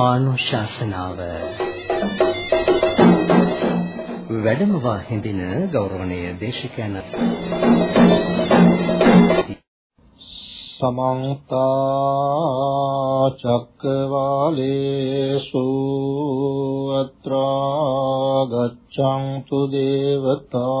ධර්මානුශාසනාව. වැඩමවා හිඳින ගෞරවනීය දේශකයන් සමන්ත චක්කවාලේසු අත්‍රා ගච්ඡන්තු දේවතා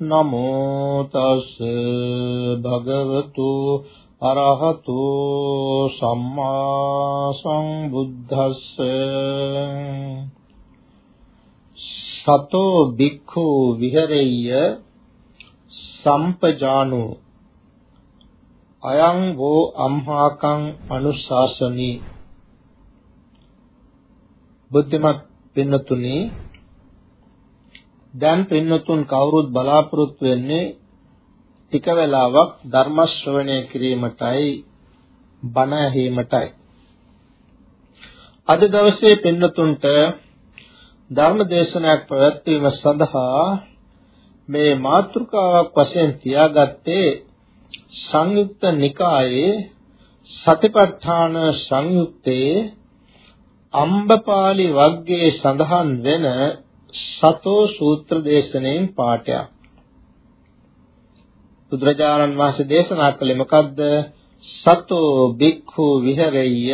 නමෝ තස් භගවතු අරහතු සම්මා සම්බුද්දස්ස. සතෝ බික්ඛු විහෙරෙය්‍ය සම්පජානු. අයං වෝ අම්හාකං අනුශාසනී. බුද්ධමත් පින්නතුනි දැන් පින්නතුන් කවුරුත් බලාපොරොත්තු වෙන්නේ ටික වෙලාවක් ධර්ම ශ්‍රවණය කිරීමටයි බණ ඇහිීමටයි. අද දවසේ පින්නතුන්ට ධර්ම දේශනාවක් පැවැත්වීම සඳහා මේ මාතෘකාවක් වශයෙන් තියාගත්තේ සංයුක්ත නිකායේ සතිපට්ඨාන සංයුත්තේ අම්බපාලි වග්ගයේ සඳහන් වෙන සතෝ සූත්‍ර දේශනෙන් පාඩයක්. බුදුරජාණන් වහන්සේ දේශනා කළේ මොකද්ද? සතෝ බික්ඛු විහෙරෙය්‍ය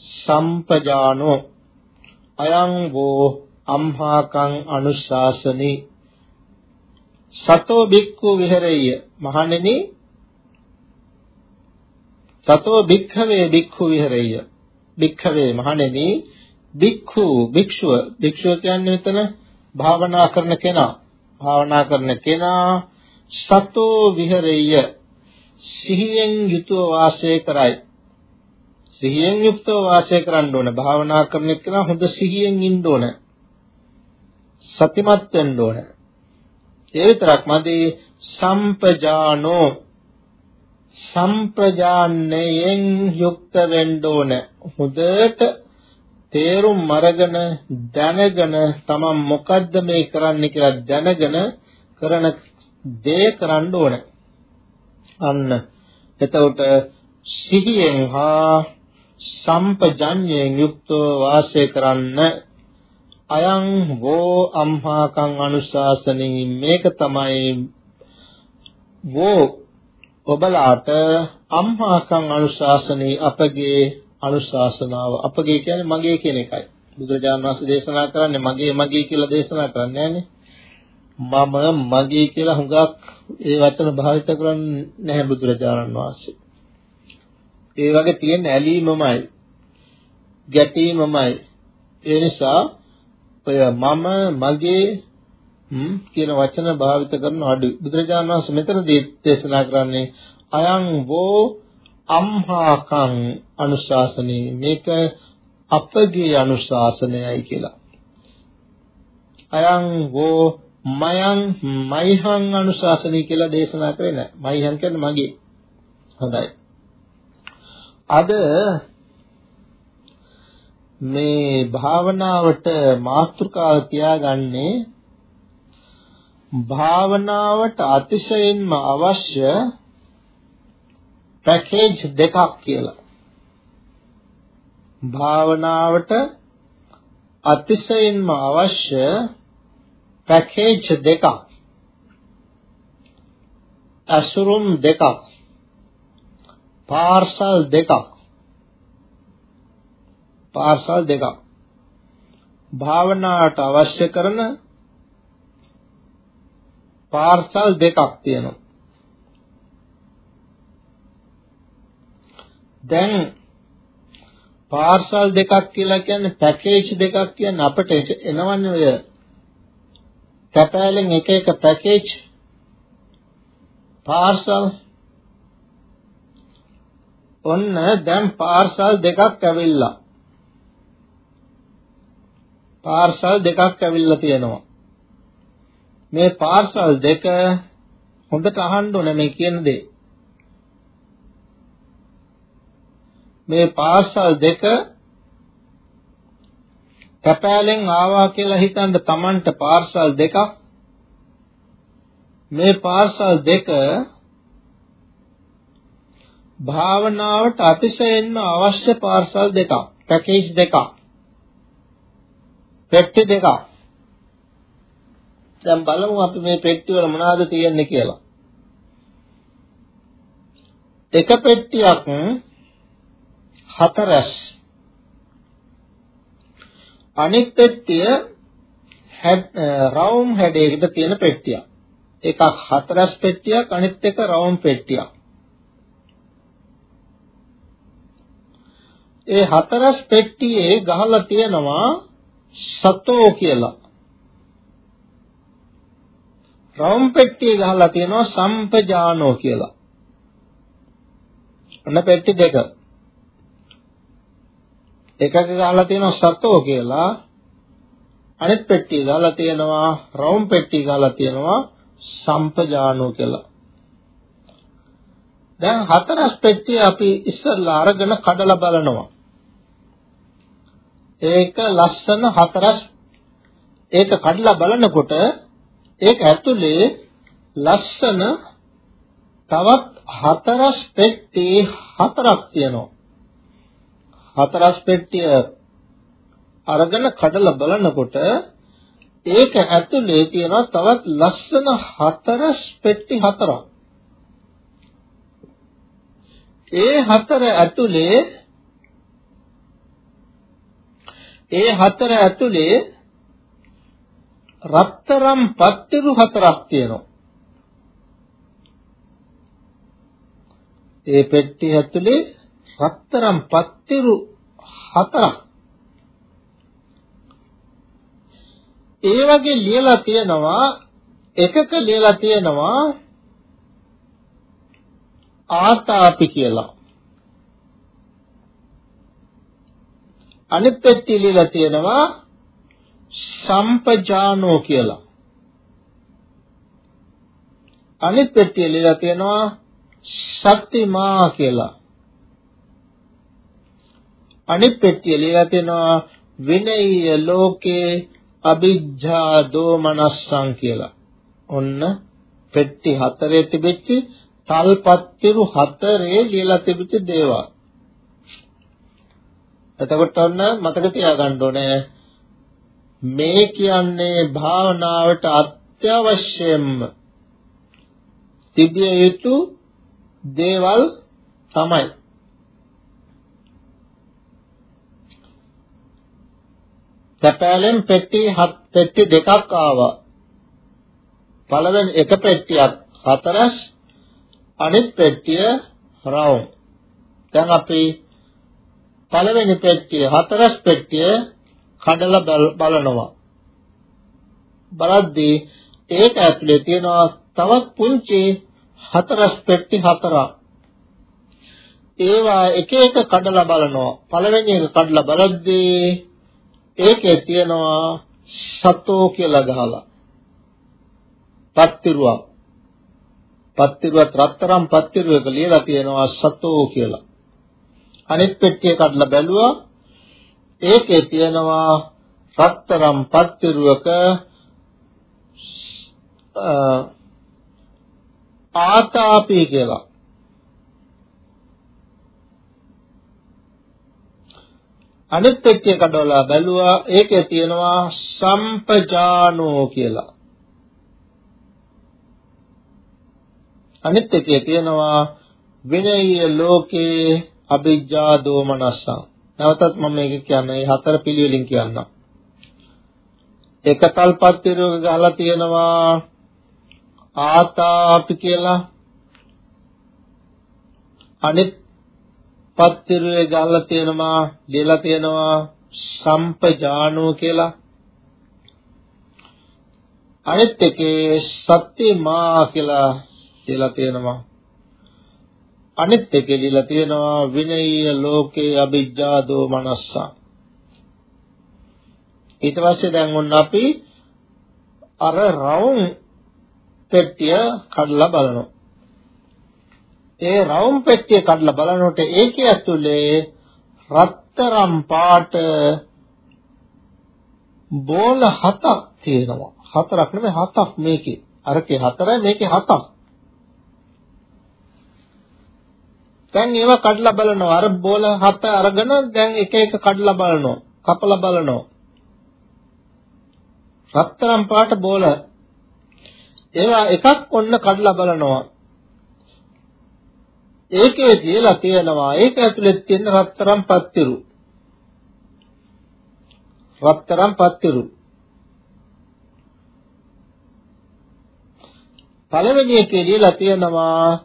සම්පජානෝ අයං වෝ අම්හාකං අනුශාසනී. සතෝ බික්ඛු විහෙරෙය්‍ය මහණෙනි සතෝ භික්ඛවේ භික්ඛු විහෙරෙය්‍ය. භික්ඛවේ මහණෙනි භික්ඛු භික්ෂුව. භික්ෂුව කියන්නේ මෙතන භාවනා කරන කෙනා භාවනා කරන කෙනා සතෝ විහෙරෙය්‍ය සිහියෙන් යුතුව වාසය කරයි. සිහියෙන් යුක්තව වාසය කරන්න ඕන. භාවනා කරන කෙනා හොඳ සිහියෙන් ඉන්න ඕන. සතිමත් වෙන්න ඕන. ඒ විතරක් මදි සම්පජානෝ. සම්ප්‍රජාන්නයෙන් යුක්ත වෙන්න ඕන. හොඳට තේරුම් අරගෙන දැනගෙන තමන් මොකද්ද මේ කරන්න කියලා දැනගෙන කරන දේ කරන්න ඕන. අන්න එතකොට සිහියෙන් හා සම්පජඤ්ඤයෙන් යුක්තව වාසය කරන්න අයං වෝ අම්හාකං අනුශාසනෙයි මේක තමයි වෝ ඔබලාට අම්හාකං අනුශාසනෙයි අපගේ අනුශාසනාව. අපගේ කියන්නේ මගේ කියන එකයි. බුදුරජාණන් වහන්සේ දේශනා කරන්නේ මගේ මගේ කියලා දේශනා කරන්නේ මම මගේ කියලා හුඟක් ඒ වචන භාවිත කරන්නේ නැහැ බුදුරජාණන් වහන්සේ. ඒ වගේ තියෙන ඇලීමමයි ගැටීමමයි. ඒ නිසා ඔය මම මගේ කියන වචන භාවිත කරන අඩු බුදුරජාණන් වහන්සේ මෙතනදී දේශනා කරන්නේ අයං වෝ අම්හාකං අනුශාසනේ මේක අපගේ අනුශාසනයයි කියලා. අයං වෝ මයං මයිහං අනුශාසනී කියලා දේශනා කරේ නැහැ. මයිහං කියන්නේ මගේ. හොඳයි. අද මේ භාවනාවට මාතෘකාව තියාගන්නේ භාවනාවට අතිශයින්ම අවශ්‍ය පැකේජ් දෙකක් කියලා. භාවනාවට අතිශයින්ම අවශ්‍ය පැකේජ් දෙකක්. අසුරුම් දෙකක්. පාර්සල් දෙකක්. පාර්සල් දෙකක්. භාවනාවට අවශ්‍ය කරන පාර්සල් දෙකක් තියෙනවා. දැන් පාර්සල් දෙකක් කියලා කියන්නේ පැකේජ් දෙකක් කියන්නේ අපිට එනවන්නේ ඔය කැපෑලෙන් එක එක පැකේජ් පාර්සල්. ඔන්න දැන් පාර්සල් දෙකක් ඇවිල්ලා. පාර්සල් දෙකක් ඇවිල්ලා තියෙනවා. මේ පාර්සල් දෙක හොඳට අහන්න ඕනේ මේ කියන දේ. මේ පාර්සල් දෙක කැපෑලෙන් ආවා කියලා හිතන්න Tamanට පාර්සල් දෙකක්? මේ පාර්සල් දෙක භාවනාවට අතිශයින්ම අවශ්‍ය පාර්සල් දෙකක්. පැකේජ් දෙකක්. පෙට්ටි දෙකක්. දැන් බලමු අපි මේ පෙට්ටි වල මොනවද තියෙන්නේ කියලා. එක පෙට්ටියක් හතරස්. අනෙක් පෙට්ටිය රවුම් හැඩයකට තියෙන පෙට්ටියක්. එකක් හතරස් පෙට්ටියක් අනිත් එක රවුම් පෙට්ටියක්. ඒ හතරස් පෙට්ටියේ ගහලා තියෙනවා සතෝ කියලා. රවුම් පෙට්ටියේ ගහලා තියෙනවා සම්පජානෝ කියලා. අන්න පෙට්ටි දෙක. එකක ගහලා තියෙනවා සතෝ කියලා. අනිත් පෙට්ටිය ගහලා තියෙනවා රවුම් පෙට්ටිය ගහලා තියෙනවා සම්පජානෝ කියලා. දැන් හතරස් පෙට්ටිය අපි ඉස්සරලා අරගෙන කඩලා බලනවා. ඒක ලස්සන හතරස්. ඒක කඩලා බලනකොට ඒක ඇතුලේ ලස්සන තවත් හතරස් පෙට්ටි හතරක් තියෙනවා. හතරස් පෙට්ටිය අරගෙන කඩලා බලනකොට ඒක ඇතුලේ තියෙනවා තවත් ලස්සන හතරස් පෙට්ටි හතරක්. ඒ හතර ඇතුලේ ඒ හතර ඇතුලේ රත්තරම් පත්තිරු හතරක් තියෙනවා. ඒ පෙට්ටි ඇතුලේ රත්තරම් පත්තිරු හතරක්. ඒ වගේ ලියලා තියෙනවා එකක ලියලා තියෙනවා ආතාපි කියලා. අනිත් පෙට්ටිය ලියලා තියෙනවා සම්පජානෝ කියලා. අනිත් පෙට්ටිය ලියලා තියෙනවා ශක්තිමා කියලා. අනිත් පෙට්ටිය ලියලා තියෙනවා විනය්‍ය ලෝකේ අ비ජ්ජා දෝමනස්සං කියලා. ඔන්න පෙට්ටි හතරේ තිබෙච්ච තල්පත්තිරු හතරේ ලියලා තිබිච්ච දේවල්. එතකොට ඔන්න මතක තියාගන්න ඕනේ මේ කියන්නේ භාවනාවට අත්‍යවශ්‍යම තිබිය යුතු දේවල් තමයි. කැපෑලෙන් පෙට්ටි හත් පෙට්ටි දෙකක් ආවා. පළවෙනි එක පෙට්ටියක් හතරස් අනිත් පෙට්ටිය රවුම්. දැන් අපි පළවෙනි පෙට්ටිය හතරස් පෙට්ටිය කඩලා බලනවා. බලද්දී ඒක ඇතුලේ තියෙනවා තවත් පුංචි හතරස් පෙට්ටි හතරක්. ඒවා එක එක කඩලා බලනවා. පළවෙනි එක කඩලා බලද්දී ඒකේ තියෙනවා සතෝ කියලා ගහලා. පත්තිරුවක්. පත්තිරුවත් රත්තරම් පත්තිරුවක ලියලා තියෙනවා සතෝ කියලා. අනිත් පෙට්ටිය කඩලා බැලුවා ඒකේ තියෙනවා රත්තරම් පත්තිරුවක ආතාපි කියලා. අනිත් පෙට්ටිය කඩවලා බැලුවා ඒකේ තියෙනවා සම්පජානෝ කියලා. අනිත් එකේ තියෙනවා විනය්‍ය ලෝකේ අභිජ්ජා දෝමනස්සං. නැවතත් මම මේක කියන්නේ හතර පිළිවෙලින් කියන්නම්. එක තල්පත් තිරුවක ගහලා තියෙනවා ආතාපි කියලා අනිත් පත්තිරුවේ ගල්ලා තියෙනවා දෙලා තියෙනවා සම්පජානෝ කියලා. අනිත් එකේ සත්‍යමා කියලා දෙලා තියෙනවා. අනිත් එකේ දීලා තියෙනවා විනය්‍ය ලෝකේ අභිජ්ජාදෝ මනස්සා. ඊට පස්සේ දැන් ඔන්න අපි අර රවුම් පෙට්ටිය කඩලා බලනවා. ඒ රවුම් පෙට්ටිය කඩලා බලනකොට ඒකේ ඇතුලේ රත්තරම් පාට බෝල හතක් තියෙනවා. හතරක් නෙමෙයි හතක් මේකේ. අරකේ හතරයි මේකේ හතක්. දැන් ඒවා කඩලා බලනවා. අර බෝල හත අරගෙන දැන් එක එක කඩලා බලනවා. කපලා බලනවා. රත්තරන් පාට බෝල ඒවා එකක් ඔන්න කඩලා බලනවා ඒකේ කියලා තියෙනවා. ඒක ඇතුලේ තියෙන රත්තරන් පත්තිරු. රත්තරන් පත්තිරු. පළවෙනි එකේ කියලා තියෙනවා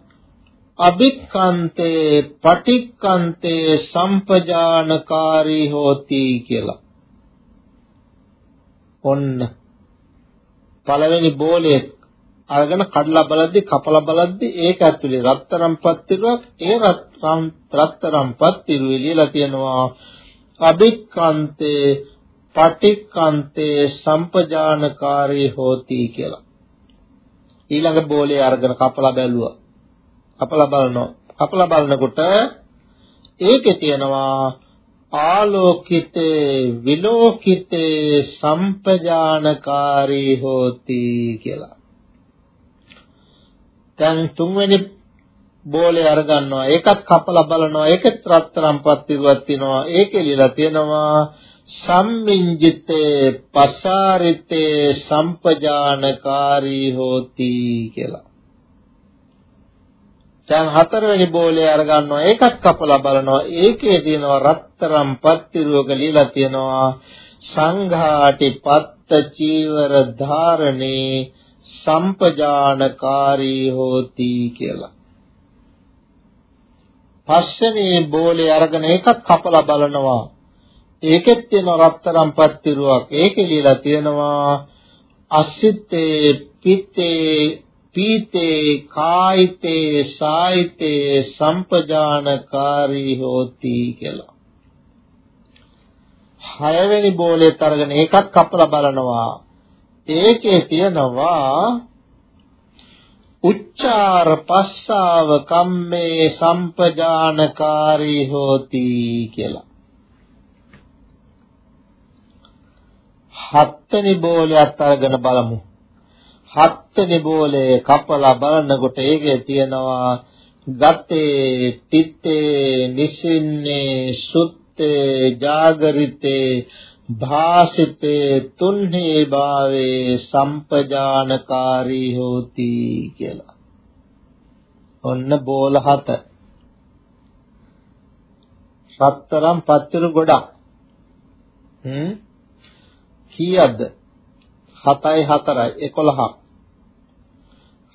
අභික්කන්තේ පටික්කන්තේ සම්පජානකාරී හෝති කියලා. ඔන්න. පළවෙනි බෝලේ අරගෙන කඩලා බලද්දි කපලා බලද්දි ඒක ඇතුලේ රත්තරන් පත්තිරුවක් ඒ රත්තරන් පත්තිරුවේ ලියලා තියෙනවා. අභික්කන්තේ පටික්කන්තේ සම්පජානකාරී හෝති කියලා. ඊළඟ බෝලේ අරගෙන කපලා බැලුවා. කපලා බලනවා. කපලා බලනකොට ඒකේ තියෙනවා ආලෝකිතේ විලෝකිතේ සම්පජානකාරී හෝති කියලා. දැන් තුන්වෙනි බෝලේ අරගන්නවා. ඒකත් කපලා බලනවා. ඒකත් රත්තරන් පත්තිරුවක් තියෙනවා ඒකේ ලියලා තියෙනවා සම්මින්ජිතේ පසාරිතේ සම්පජානකාරී හෝති කියලා. දැන් හතරවෙනි බෝලේ අරගන්නවා. ඒකත් කපලා බලනවා. ඒකේ තියෙනවා රත්තරම් පත්තිරුවක লীලා තියෙනවා සංඝාටි පත්ත චීවර ධාරණේ සම්පජානකාරී හෝති කියලා පස්වෙනි බෝලේ අරගෙන ඒකත් කපලා බලනවා ඒකෙත් තියෙන රත්තරම් පත්තිරුවක් ඒකේ লীලා තියෙනවා අසිතේ පිතේ පීතේ කායිතේ සායිතේ සම්පජානකාරී හෝති කියලා. හයවෙනි බෝලෙත් අරගෙන ඒකත් කපලා බලනවා. ඒකේ තියෙනවා උච්චාර පස්සාව කම්මේ සම්පජානකාරී හෝති කියලා. හත්වෙනි බෝලයත් අරගෙන බලමු. හත්වෙනි බෝලේ කපලා බලනකොට ඒකේ තියෙනවා ගතේ තිත්තේ නිසින්නේ සුත්තේ ජාගරිතේ භාසිතේ තුන්හි භාවේ සම්පජානකාරී හෝති කියලා. ඔන්න බෝල හත. සතරම් පත්තිරු ගොඩක්. හ්ම් කීයක්ද? 7යි 4යි 11ක්.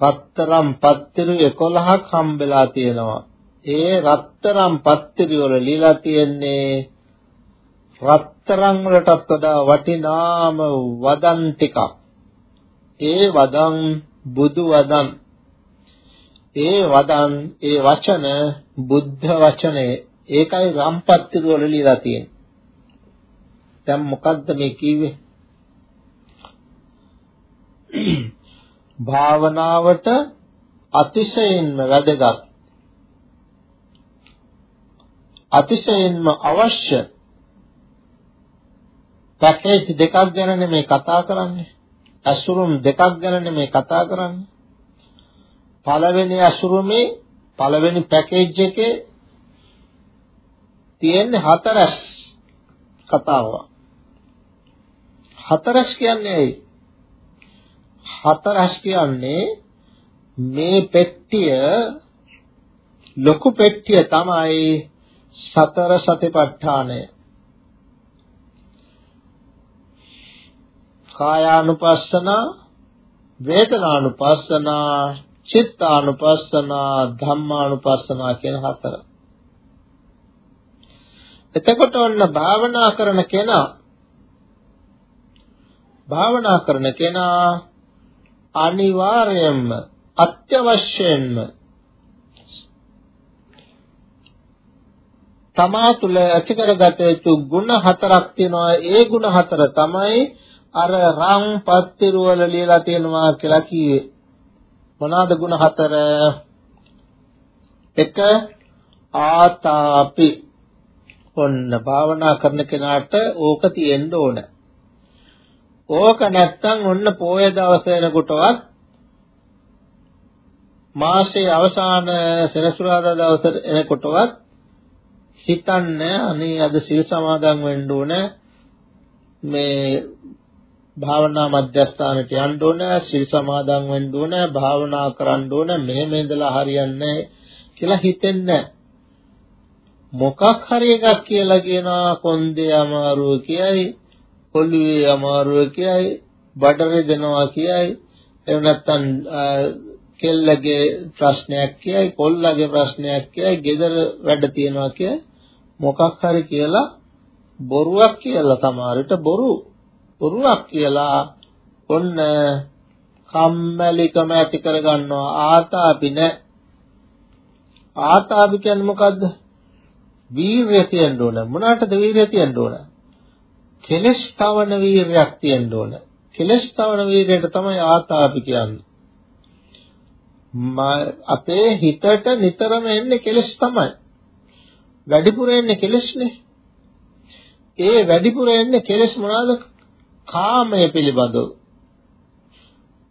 රත්තරම් පත්තිරු 11ක් හම්බෙලා තියෙනවා. ඒ රත්තරම් පත්තිරු වල লীලා තියෙන්නේ රත්තරන් වලටත් වඩා වටිනාම වදන් ටිකක්. ඒ වදන් බුදු වදන්. ඒ වදන් ඒ වචන බුද්ධ වචනේ ඒකයි රම්පත්තිරු වල লীලා තියෙන්නේ. දැන් මොකද්ද මේ කිව්වේ? භාවනාවට අතිශයින්ම වැදගත් අතිශයින්ම අවශ්‍ය පැකේජ් දෙකක් ගැන නෙමෙයි කතා කරන්නේ. අසුරුම් දෙකක් ගැන නෙමෙයි කතා කරන්නේ. පළවෙනි අසුරුමේ පළවෙනි පැකේජ් එකේ තියෙන්නේ හතරස් කතාව හතරස් කියන්නේ ඇයි? හතරස් කියන්නේ මේ පෙට්ටිය ලොකු පෙට්ටිය තමයි සතර සතිපට්ඨානය. කායානුපස්සන වේදනානුපස්සනා චිත්තානුපස්සනා ධම්මානුපස්සනා කියන හතර. එතකොට ඔන්න භාවනා කරන කෙනා භාවනා කරන කෙනා අනිවාර්යයෙන්ම අත්‍යවශ්‍යයෙන්ම තමා තුළ ඇති කරගත යුතු ಗುಣ හතරක් තියෙනවා ඒ ಗುಣ හතර තමයි අර රං පත්තිරු වල ලියලා තියෙනවා කියලා කිව්වේ මොනවාද ಗುಣ හතර? එක ආතාපි. ඔන්න භාවනා කරන කෙනාට ඕක තියෙන්න ඕන. ඕක නැත්තම් ඔන්න පොය දවස වෙනකොටවත් මාසයේ අවසාන සෙනසුරාදා දවස එනකොටවත් හිතන්නේ අනේ අද සිල් සමාදන් වෙන්න ඕන. මේ භාවනා මධ්‍යස්ථානට යන්න ඕන සිල් සමාදන් වෙන්න ඕන භාවනා කරන්න ඕන මෙහෙම ඉඳලා හරියන්නේ කියලා හිතෙන්නේ මොකක් හරි එකක් කියලා කියනවා කොන්දේ අමාරුව කියයි ඔළුවේ අමාරුව කියයි බඩ රෙදෙනවා කියයි එහෙම නැත්නම් කෙල්ලගේ ප්‍රශ්නයක් කියයි කොල්ලගේ ප්‍රශ්නයක් කියයි ගෙදර වැඩ තියනවා කියයි මොකක් හරි කියලා බොරුවක් කියලා සමහරට බොරු. බොරුවක් කියලා ඔන්න කම්මැලිකම ඇති කරගන්නවා. ආතාපි නැ. ආතාපි කියන්නේ මොකද්ද? වීරිය තියෙන්න ඕන. මොනකටද වීරිය තියෙන්න ඕන? කෙලස් තවන වීරයක් තියෙන්න ඕන. කෙලස් තවන වීරයට තමයි ආතාපි කියන්නේ. අපේ හිතට නිතරම එන්නේ කෙලස් තමයි. වැඩිපුර එන්නේ කෙලස්නේ. ඒ වැඩිපුර එන්නේ කෙලස් මොනවාද? කාමය පිළිබඳව.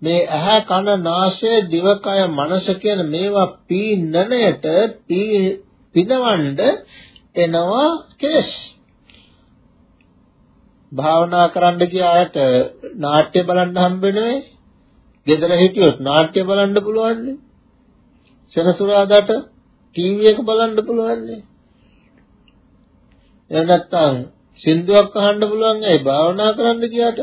මේ ඇහැ කන නාසය දිවකය මනස කියන මේවා පීනනයට පිනවඬ එනවා කෙලස්. භාවනා කරන්න ගියාට නාට්‍ය බලන්න හම්බ වෙනවේ. ගෙදර හිටියොත් නාට්‍ය බලන්න පුළුවන්. සෙනසුරාදාට ටීවී එක බලන්න පුළුවන්. එහෙම නැත්නම් සින්දුවක් අහන්න පුළුවන් ඇයි? භාවනා කරන්න ගියාට?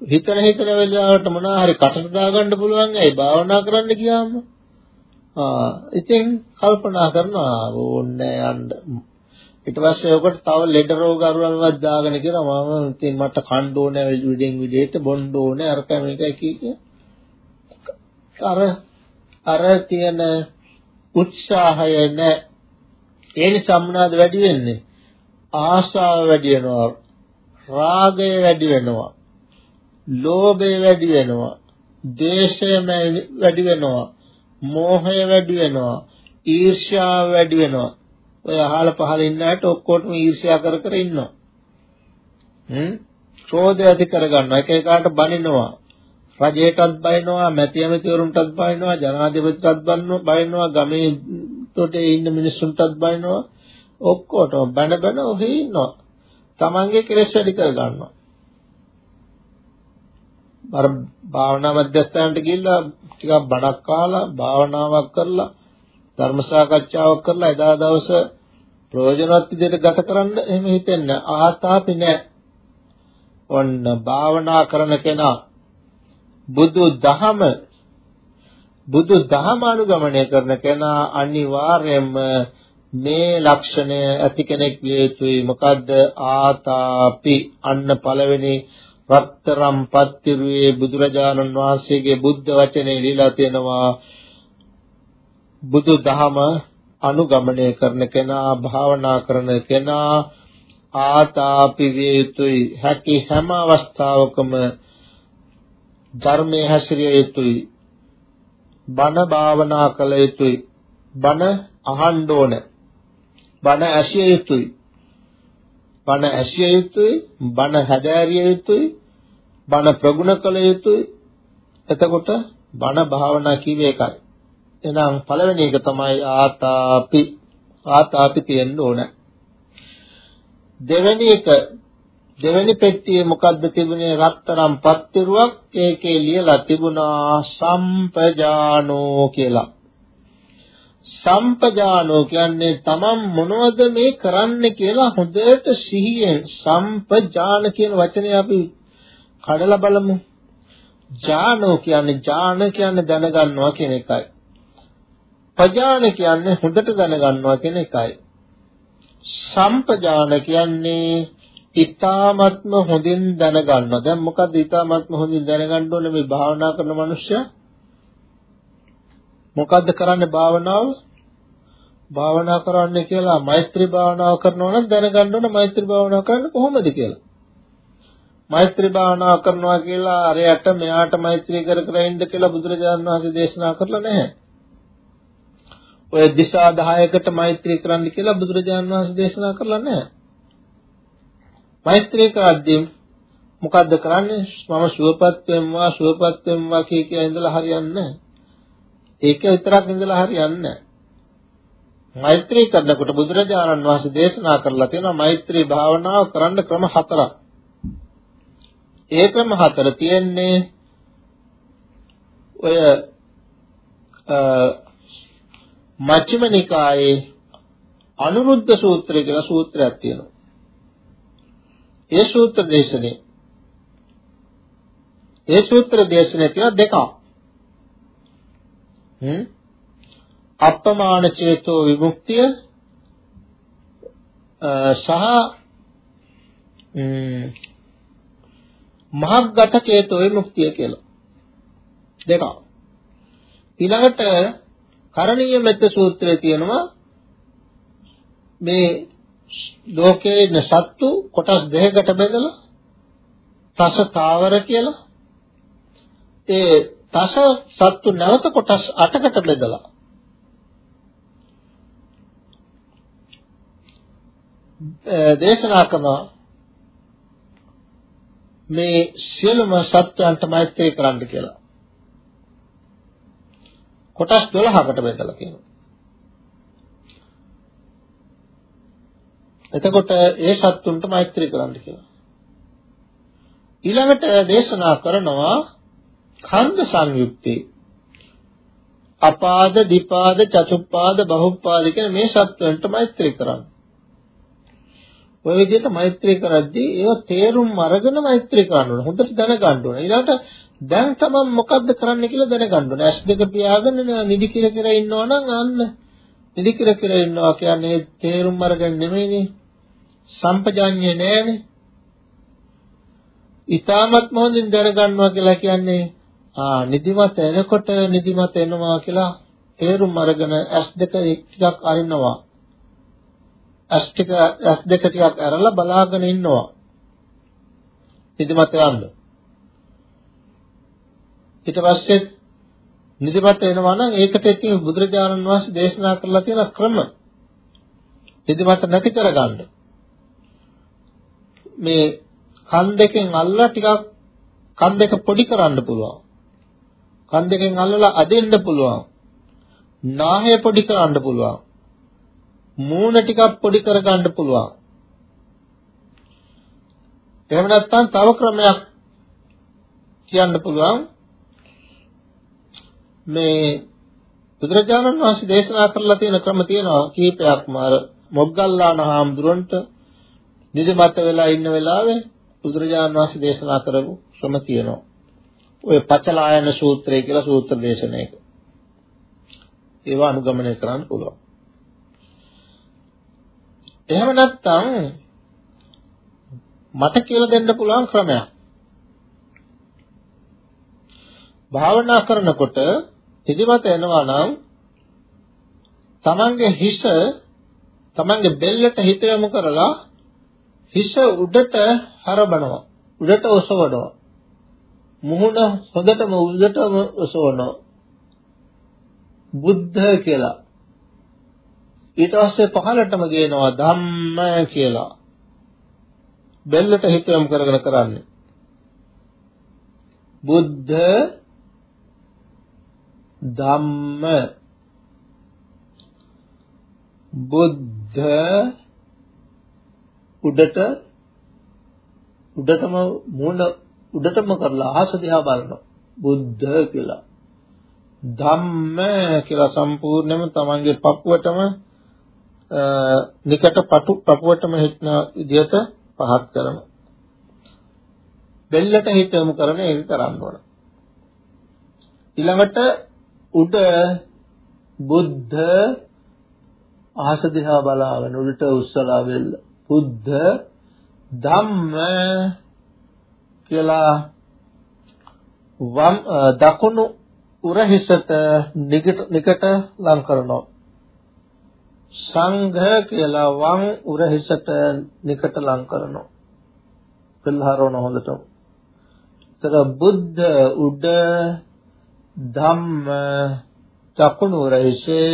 හිතන හිතන වෙලාවට මොනවා හරි කටට දාගන්න පුළුවන් ඇයි? භාවනා කරන්න ගියාම? ආ ඉතින් කල්පනා කරනවා ඕන්නේ යන්න. ඊට පස්සේ ඔකට තව ලෙඩ රෝග අරුවන්වත් දාගෙන කියලා මම ඉතින් මට කන්න ඕනේ විඩෙන් විඩේට බොන්න ඕනේ අර කැමේකයි කී අර අර තියෙන උත්සාහය නැ ඒ නිසා මොනවද වැඩි වෙන්නේ? ආශාව වැඩි වෙනවා. රාගය වැඩි වෙනවා. ලෝභය වැඩි වෙනවා. ද්වේෂය වැඩි වෙනවා. මෝහය වැඩි වෙනවා. ඊර්ෂ්‍යාව වැඩි වෙනවා. ඔය අහල පහල ඉන්නට ඔක්කොටම ඊර්ෂ්‍යා කර කර ඉන්නවා. හ්ම්? ක්‍රෝධය ඇති කරගන්නවා. එක එකාට බනිනවා. රජයටත් බයිනවා, මැති ඇමතිවරුන්ටත් බයිනවා, ජනාධිපතිටත් බයිනවා, ගමේ තොටේ ඉන්න මිනිස්සුන්ටත් බයිනවා. ඔක්කොටම බන බන ඔහේ ඉන්නවා. තමන්ගේ කෙලෙස් වැඩි කර ගන්නවා. අර භාවනා මධ්‍යස්ථානට ගිහිල්ලා ටිකක් බණක් කාලා භාවනාවක් කරලා ධර්ම සාකච්ඡාවක් කරලා එදා දවස ප්‍රයෝජනවත් විදිහට ගත කරන්න එහෙම හිතෙන්නේ ආතාපි නෑ. ඔන්න භාවනා කරන කෙනා බුදු දහම බුදු දහම අනුගමනය කරන කෙනා අනිවාර්යයෙන්ම මේ ලක්ෂණය ඇති කෙනෙක් විය යුතුයි. මොකද්ද? ආතාපි. අන්න පළවෙනි රත්තරම් පත්තිරුවේ බුදුරජාණන් වහන්සේගේ බුද්ධ වචනේ දීලා තියෙනවා. බුදු දහම අනුගමනය කරන කෙනා භාවනා කරන කෙනා ආතාපි විය යුතුයි. හැකි හැම අවස්ථාවකම ධර්මයේ හැසිරිය යුතුයි. බණ භාවනා කළ යුතුයි. බණ අහන්න ඕන. බණ ඇසිය යුතුයි. බණ ඇසිය යුතුයි. බණ හැදෑරිය යුතුයි. බණ ප්‍රගුණ කළ යුතුයි. එතකොට බණ භාවනා කිව්වේ ඒකයි. එහෙනම් පළවෙනි එක තමයි ආතාපි ආතාපි තියෙන්න ඕන. දෙවෙනි එක දෙවෙනි පෙට්ටියේ මොකද්ද තිබුණේ රත්තරම් පත්තිරුවක් ඒකේ ලියලා තිබුණා සම්පජානෝ කියලා සම්පජානෝ කියන්නේ තමන් මොනවද මේ කරන්නේ කියලා හොඳට සිහියෙන් සම්පජාන කියන වචනේ අපි කඩලා බලමු ඥානෝ කියන්නේ ඥාන කියන්නේ දැනගන්නවා කියන එකයි. පජාන කියන්නේ හොඳට දැනගන්නවා කියන එකයි. සම්පජාන කියන්නේ ඊ타ත්ම හොඳින් දැනගන්නවා. දැන් මොකද්ද ඊ타ත්ම හොඳින් දැනගන්න ඕනේ මේ භාවනා කරන මනුස්සයා? මොකද්ද කරන්නේ භාවනාව? භාවනා කරන්නේ කියලා මෛත්‍රී භාවනාව කරනවා නම් දැනගන්න ඕනේ මෛත්‍රී භාවනාව කරන්නේ කොහොමද කියලා. මෛත්‍රී භාවනාව කරනවා කියලා අරයට මෙයාට මෛත්‍රී කර කර ඉන්න කියලා බුදුරජාණන් වහන්සේ දේශනා කරලා නැහැ. ඔය දිශා 10කට මෛත්‍රී කරන්න කියලා බුදුරජාණන් වහන්සේ දේශනා කරලා නැහැ. මෛත්‍රී කරද්දී මොකද්ද කරන්නේ? මම සුවපත් වෙම්වා සුවපත් වෙම්වා කිය කිය ඉඳලා හරියන්නේ නැහැ. ඒක විතරක් ඉඳලා හරියන්නේ නැහැ. මෛත්‍රී කරනකොට බුදුරජාණන් වහන්සේ දේශනා කරලා තියෙනවා මෛත්‍රී භාවනාව කරන්න ක්‍රම හතරක්. ඒ ක්‍රම හතර තියෙන්නේ ඔය මච්චිම නිකායේ අනුරුද්ධ සූත්‍රය කියලා සූත්‍රයක් තියෙනවා. ඒ සූත්‍ර දේශනේ ඒ සූත්‍ර දේශනේ තියෙන දෙකක්. හ්ම් අප්පමාන චේතෝ විමුක්තිය සහ මහග්ගත චේතෝ විමුක්තිය කියලා. දෙකක්. ඊළඟට කරණීය මෙත්ත සූත්‍රයේ තියෙනවා මේ ලෝකයේ ඉන්න සත්තු කොටස් දෙකකට බෙදලා තස තාවර කියලා ඒ තස සත්තු නැවත කොටස් 8කට බෙදලා දේශනා කරනවා මේ සියලුම සත්‍යයන්ට මෛත්‍රී කරන්න කියලා. කොටස් 12කට බෙදලා කියනවා. එතකොට ඒ සත්තුන්ට මෛත්‍රී කරන්න කියලා. ඊළඟට දේශනා කරනවා ඛණ්ඩ සංයුත්තේ අපාද, දිපාද, චතුප්පාද, බහුප්පාද කියන මේ සත්වයන්ට මෛත්‍රී කරන්න. ඔය විදිහට මෛත්‍රී කරද්දී ඒව තේරුම් අරගෙන මෛත්‍රී කරන්න ඕනේ. හොඳට දැනගන්න ඕනේ. ඊළඟට දැන් තමන් මොකද්ද කරන්න කියලා දැනගන්න ඕනේ. ඇස් දෙක පියාගෙන නිදි කිර කිර ඉන්නවා නම් අන්න නිදි කිර කිර ඉන්නවා කියන්නේ තේරුම් අරගෙන නෙමෙයිනේ. සම්පජාඤ්ඤේ නෑනේ. ඊටමත් මොහොතින් දැනගන්නවා කියලා කියන්නේ ආ නිදිමත එනකොට නිදිමත එනවා කියලා තේරුම් අරගෙන ඇස් දෙක ටිකක් අරිනවා. ඇස් ටික ඇස් දෙක ටිකක් අරලා බලාගෙන ඉන්නවා. නිදිමත යන්න. ඊට පස්සේ නිදිමත එනවා නම් ඒකට ඉතින් බුදුරජාණන් වහන්සේ දේශනා කරලා තියෙන ක්‍රම නිදිමත නැති කරගන්න. මේ කන් දෙකෙන් අල්ලලා ටිකක් කන් දෙක පොඩි කරන්න පුළුවන්. කන් දෙකෙන් අල්ලලා අදින්න පුළුවන්. නාහය පොඩි කරන්න පුළුවන්. මූණ ටිකක් පොඩි කරගන්න පුළුවන්. එහෙම නැත්නම් තව ක්‍රමයක් කියන්න පුළුවන්. මේ බුදුරජාණන් වහන්සේ දේශනා කරලා තියෙන ක්‍රම තියෙනවා කීපයක්ම අර මොග්ගල්ලාන හාමුදුරන්ට නිදිමත වෙලා ඉන්න වෙලාවේ බුදුරජාණන් වහන්සේ දේශනා කරපු ක්‍රම තියෙනවා. ඔය පචලායන සූත්‍රය කියලා සූත්‍ර දේශනයක. ඒවා අනුගමනය කරන්න පුළුවන්. එහෙම නැත්නම් මට කියලා දෙන්න පුළුවන් ක්‍රමයක්. භාවනා කරනකොට නිදිමත එනවා නම් තමන්ගේ හිස තමන්ගේ බෙල්ලට හිත යොමු කරලා හිස උඩට හරබනවා. උඩට ඔසවනවා. මුහුණ හොඳටම උඩටම ඔසවනවා. බුද්ධ කියලා. ඊට පස්සේ පහළටම ගේනවා ධම්ම කියලා. බෙල්ලට හිත යොමු කරගෙන කරන්නේ. බුද්ධ ධම්ම. බුද්ධ උඩට උඩටම මූණ උඩටම කරලා අහස දිහා බලනවා. බුද්ධ කියලා. ධම්ම කියලා සම්පූර්ණයෙන්ම තමන්ගේ පපුවටම නිකට පටු පපුවටම හිටන විදිහට පහත් කරනවා. බෙල්ලට හිත යොමු කරන එක කරන්න ඕන. ඊළඟට උඩ බුද්ධ අහස දිහා බලාගෙන උඩට උස්සලා වෙල්ල බුද්ධ ධම්ම කියලා වම් දකුණු උරහිසට නිකට ලං කරනවා සංඝ කියලා වම් උරහිසට නිකට ලං කරනවා පෙළහරවන හොඳටම. ඒතර බුද්ධ උඩ ධම්ම චකුණු උරහිසේ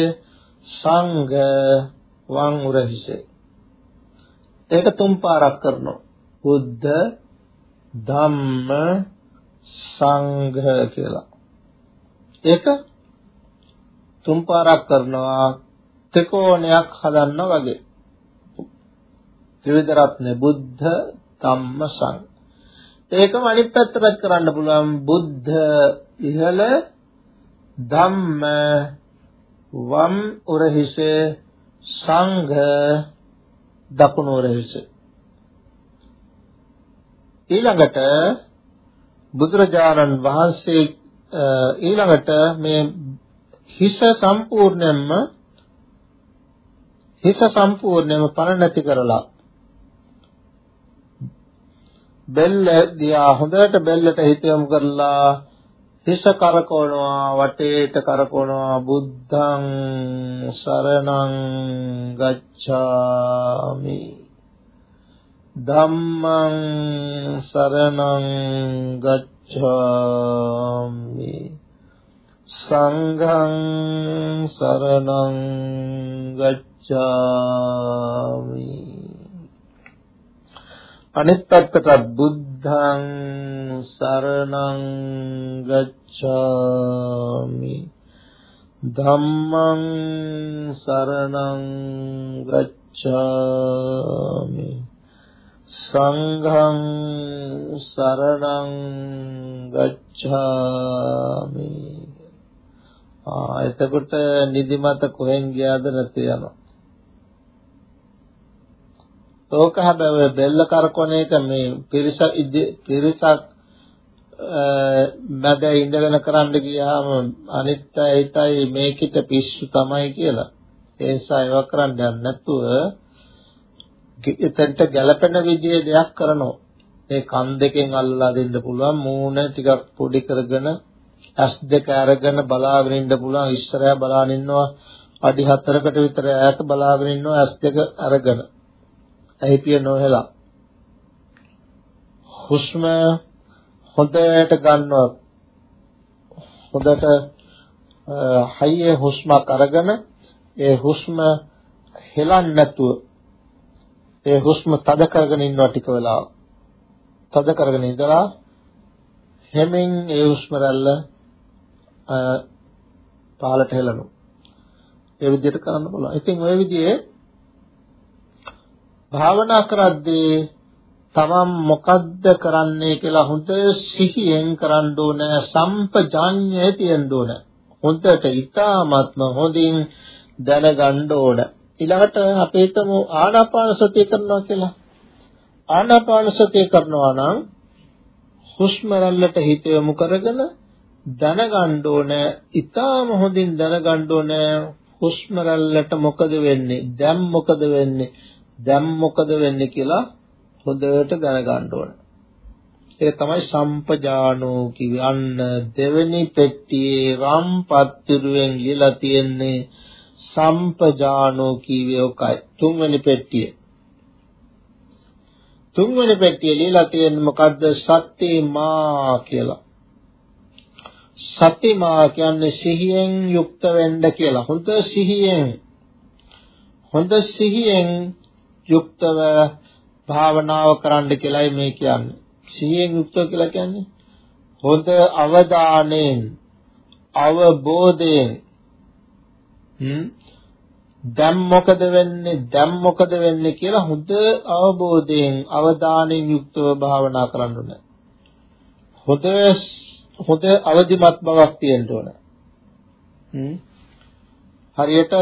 සංඝ වම් උරහිසේ. ඒක තුන් පාරක් කරනවා. බුද්ධ ධම්ම සංඝ කියලා. ඒක තුන් පාරක් කරනවා ත්‍රිකෝණයක් හදන්නා වගේ. ත්‍රිවිධ රත්නේ බුද්ධ ධම්ම සංඝ. ඒකම අනිත් පැත්තට කරන්න පුළුවන් බුද්ධ ඉහළ ධම්ම වම් උරහිසේ සංඝ දකුණු උරහිසේ ඊළඟට බුදුරජාණන් වහන්සේ ඊළඟට මේ හිස සම්පූර්ණයෙන්ම හිස සම්පූර්ණයෙන්ම පණ නැති කරලා බෙල්ල දිහා හොඳට බෙල්ලට හිත යොමු කරලා හිස කරකවනවා වටේට කරකවනවා. බුද්ධං සරණං ගච්ඡාමි. ධම්මං සරණං ගච්ඡාමි. සංඝං සරණං ගච්ඡාමි. අනිත් පැත්තට බුද්ධං සරණං ගච්ඡාමි. ධම්මං සරණං ගච්ඡාමි. සංඝං සරණං ගච්ඡාමි. ආ එතකොට නිදිමත කොහෙන් ගියාද නැති යනවා. ඕක හැබැයි බෙල්ල කරකවන එක මේ පිරිස පිරිසක් මැද ඉඳගෙන කරන්න ගියාම අනිත් අයටයි මේකිට පිස්සු තමයි කියලා. ඒ නිසා ඒවා කරන්න යන්න නැතුව එතනට ගැළපෙන විදිහේ දෙයක් කරනවා. ඒ කන් දෙකෙන් අල්ලලා දෙන්න පුළුවන් මූණ ටිකක් පොඩි කරගෙන ඇස් දෙක අරගෙන බලාගෙන ඉන්න පුළුවන් ඉස්සරහා බලාගෙන ඉන්නවා අඩි 4කට විතර ඈත බලාගෙන ඉන්නවා ඇස් දෙක අරගෙන ඇහිපිය නොහෙලා හුස්ම හොඳට ගන්නවා. හොඳට හයිය හුස්මක් අරගෙන ඒ හුස්ම හෙලන්නේ නැතුව ඒ හුස්ම තද කරගෙන ඉන්නවා ටික වෙලාවක්. තද කරගෙන ඉඳලා හැමෙන් ඒ හුස්ම රැල්ල පහළට හෙලනවා ඒ විදිහට කරන්න පුළුවන්. ඉතින් ওই විදිහේ භාවනා කරද්දී තමන් මොකද්ද කරන්නේ කියලා හොඳ සිහියෙන් කරන්න ඕන සම්පජාඤ්ඤය තියෙන්න ඕන. හොඳට ඊ타ත්ම හොඳින් දැනගන්න ඕන. ඊළඟට අපි හිතමු ආනාපාන සතිය කරනවා කියලා. ආනාපාන සතිය කරනවා නම් හුස්ම රැල්ලට හිත යොමු කරගෙන දැනගන්න ඕන ඊ타ම හොඳින් දැනගන්න ඕන හුස්ම රැල්ලට මොකද වෙන්නේ දැන් මොකද වෙන්නේ දැන් මොකද වෙන්නේ කියලා හොඳට දැනගන්න ඕන. ඒක තමයි සම්පජානෝ කියන්නේ දෙවෙනි පෙට්ටියේ රම්පත්තිරුවෙන් ලියලා තියෙන්නේ සම්පජානෝ කියවේ ඔකයි තුන්වෙනි පෙට්ටිය. තුන්වෙනි පෙට්ටිය ලියලා තියෙන්නේ මොකද්ද සත්‍යමා කියලා. සතිමා කියන්නේ සිහියෙන් යුක්ත වෙන්න කියලා. හොඳ සිහියෙන් හොඳ සිහියෙන් යුක්තව භාවනාව කරන්න කියලායි මේ කියන්නේ. සිහියෙන් යුක්තව කියලා කියන්නේ හොඳ අවධානයෙන් අවබෝධයෙන් හ්ම් දැන් මොකද වෙන්නේ දැන් මොකද වෙන්නේ කියලා හොඳ අවබෝධයෙන් අවධානයෙන් යුක්තව භාවනා කරන්න ඕනේ. හොඳ හොඳ අවදිමත් බවක් තියෙන්න ඕනේ. හ්ම් හරියට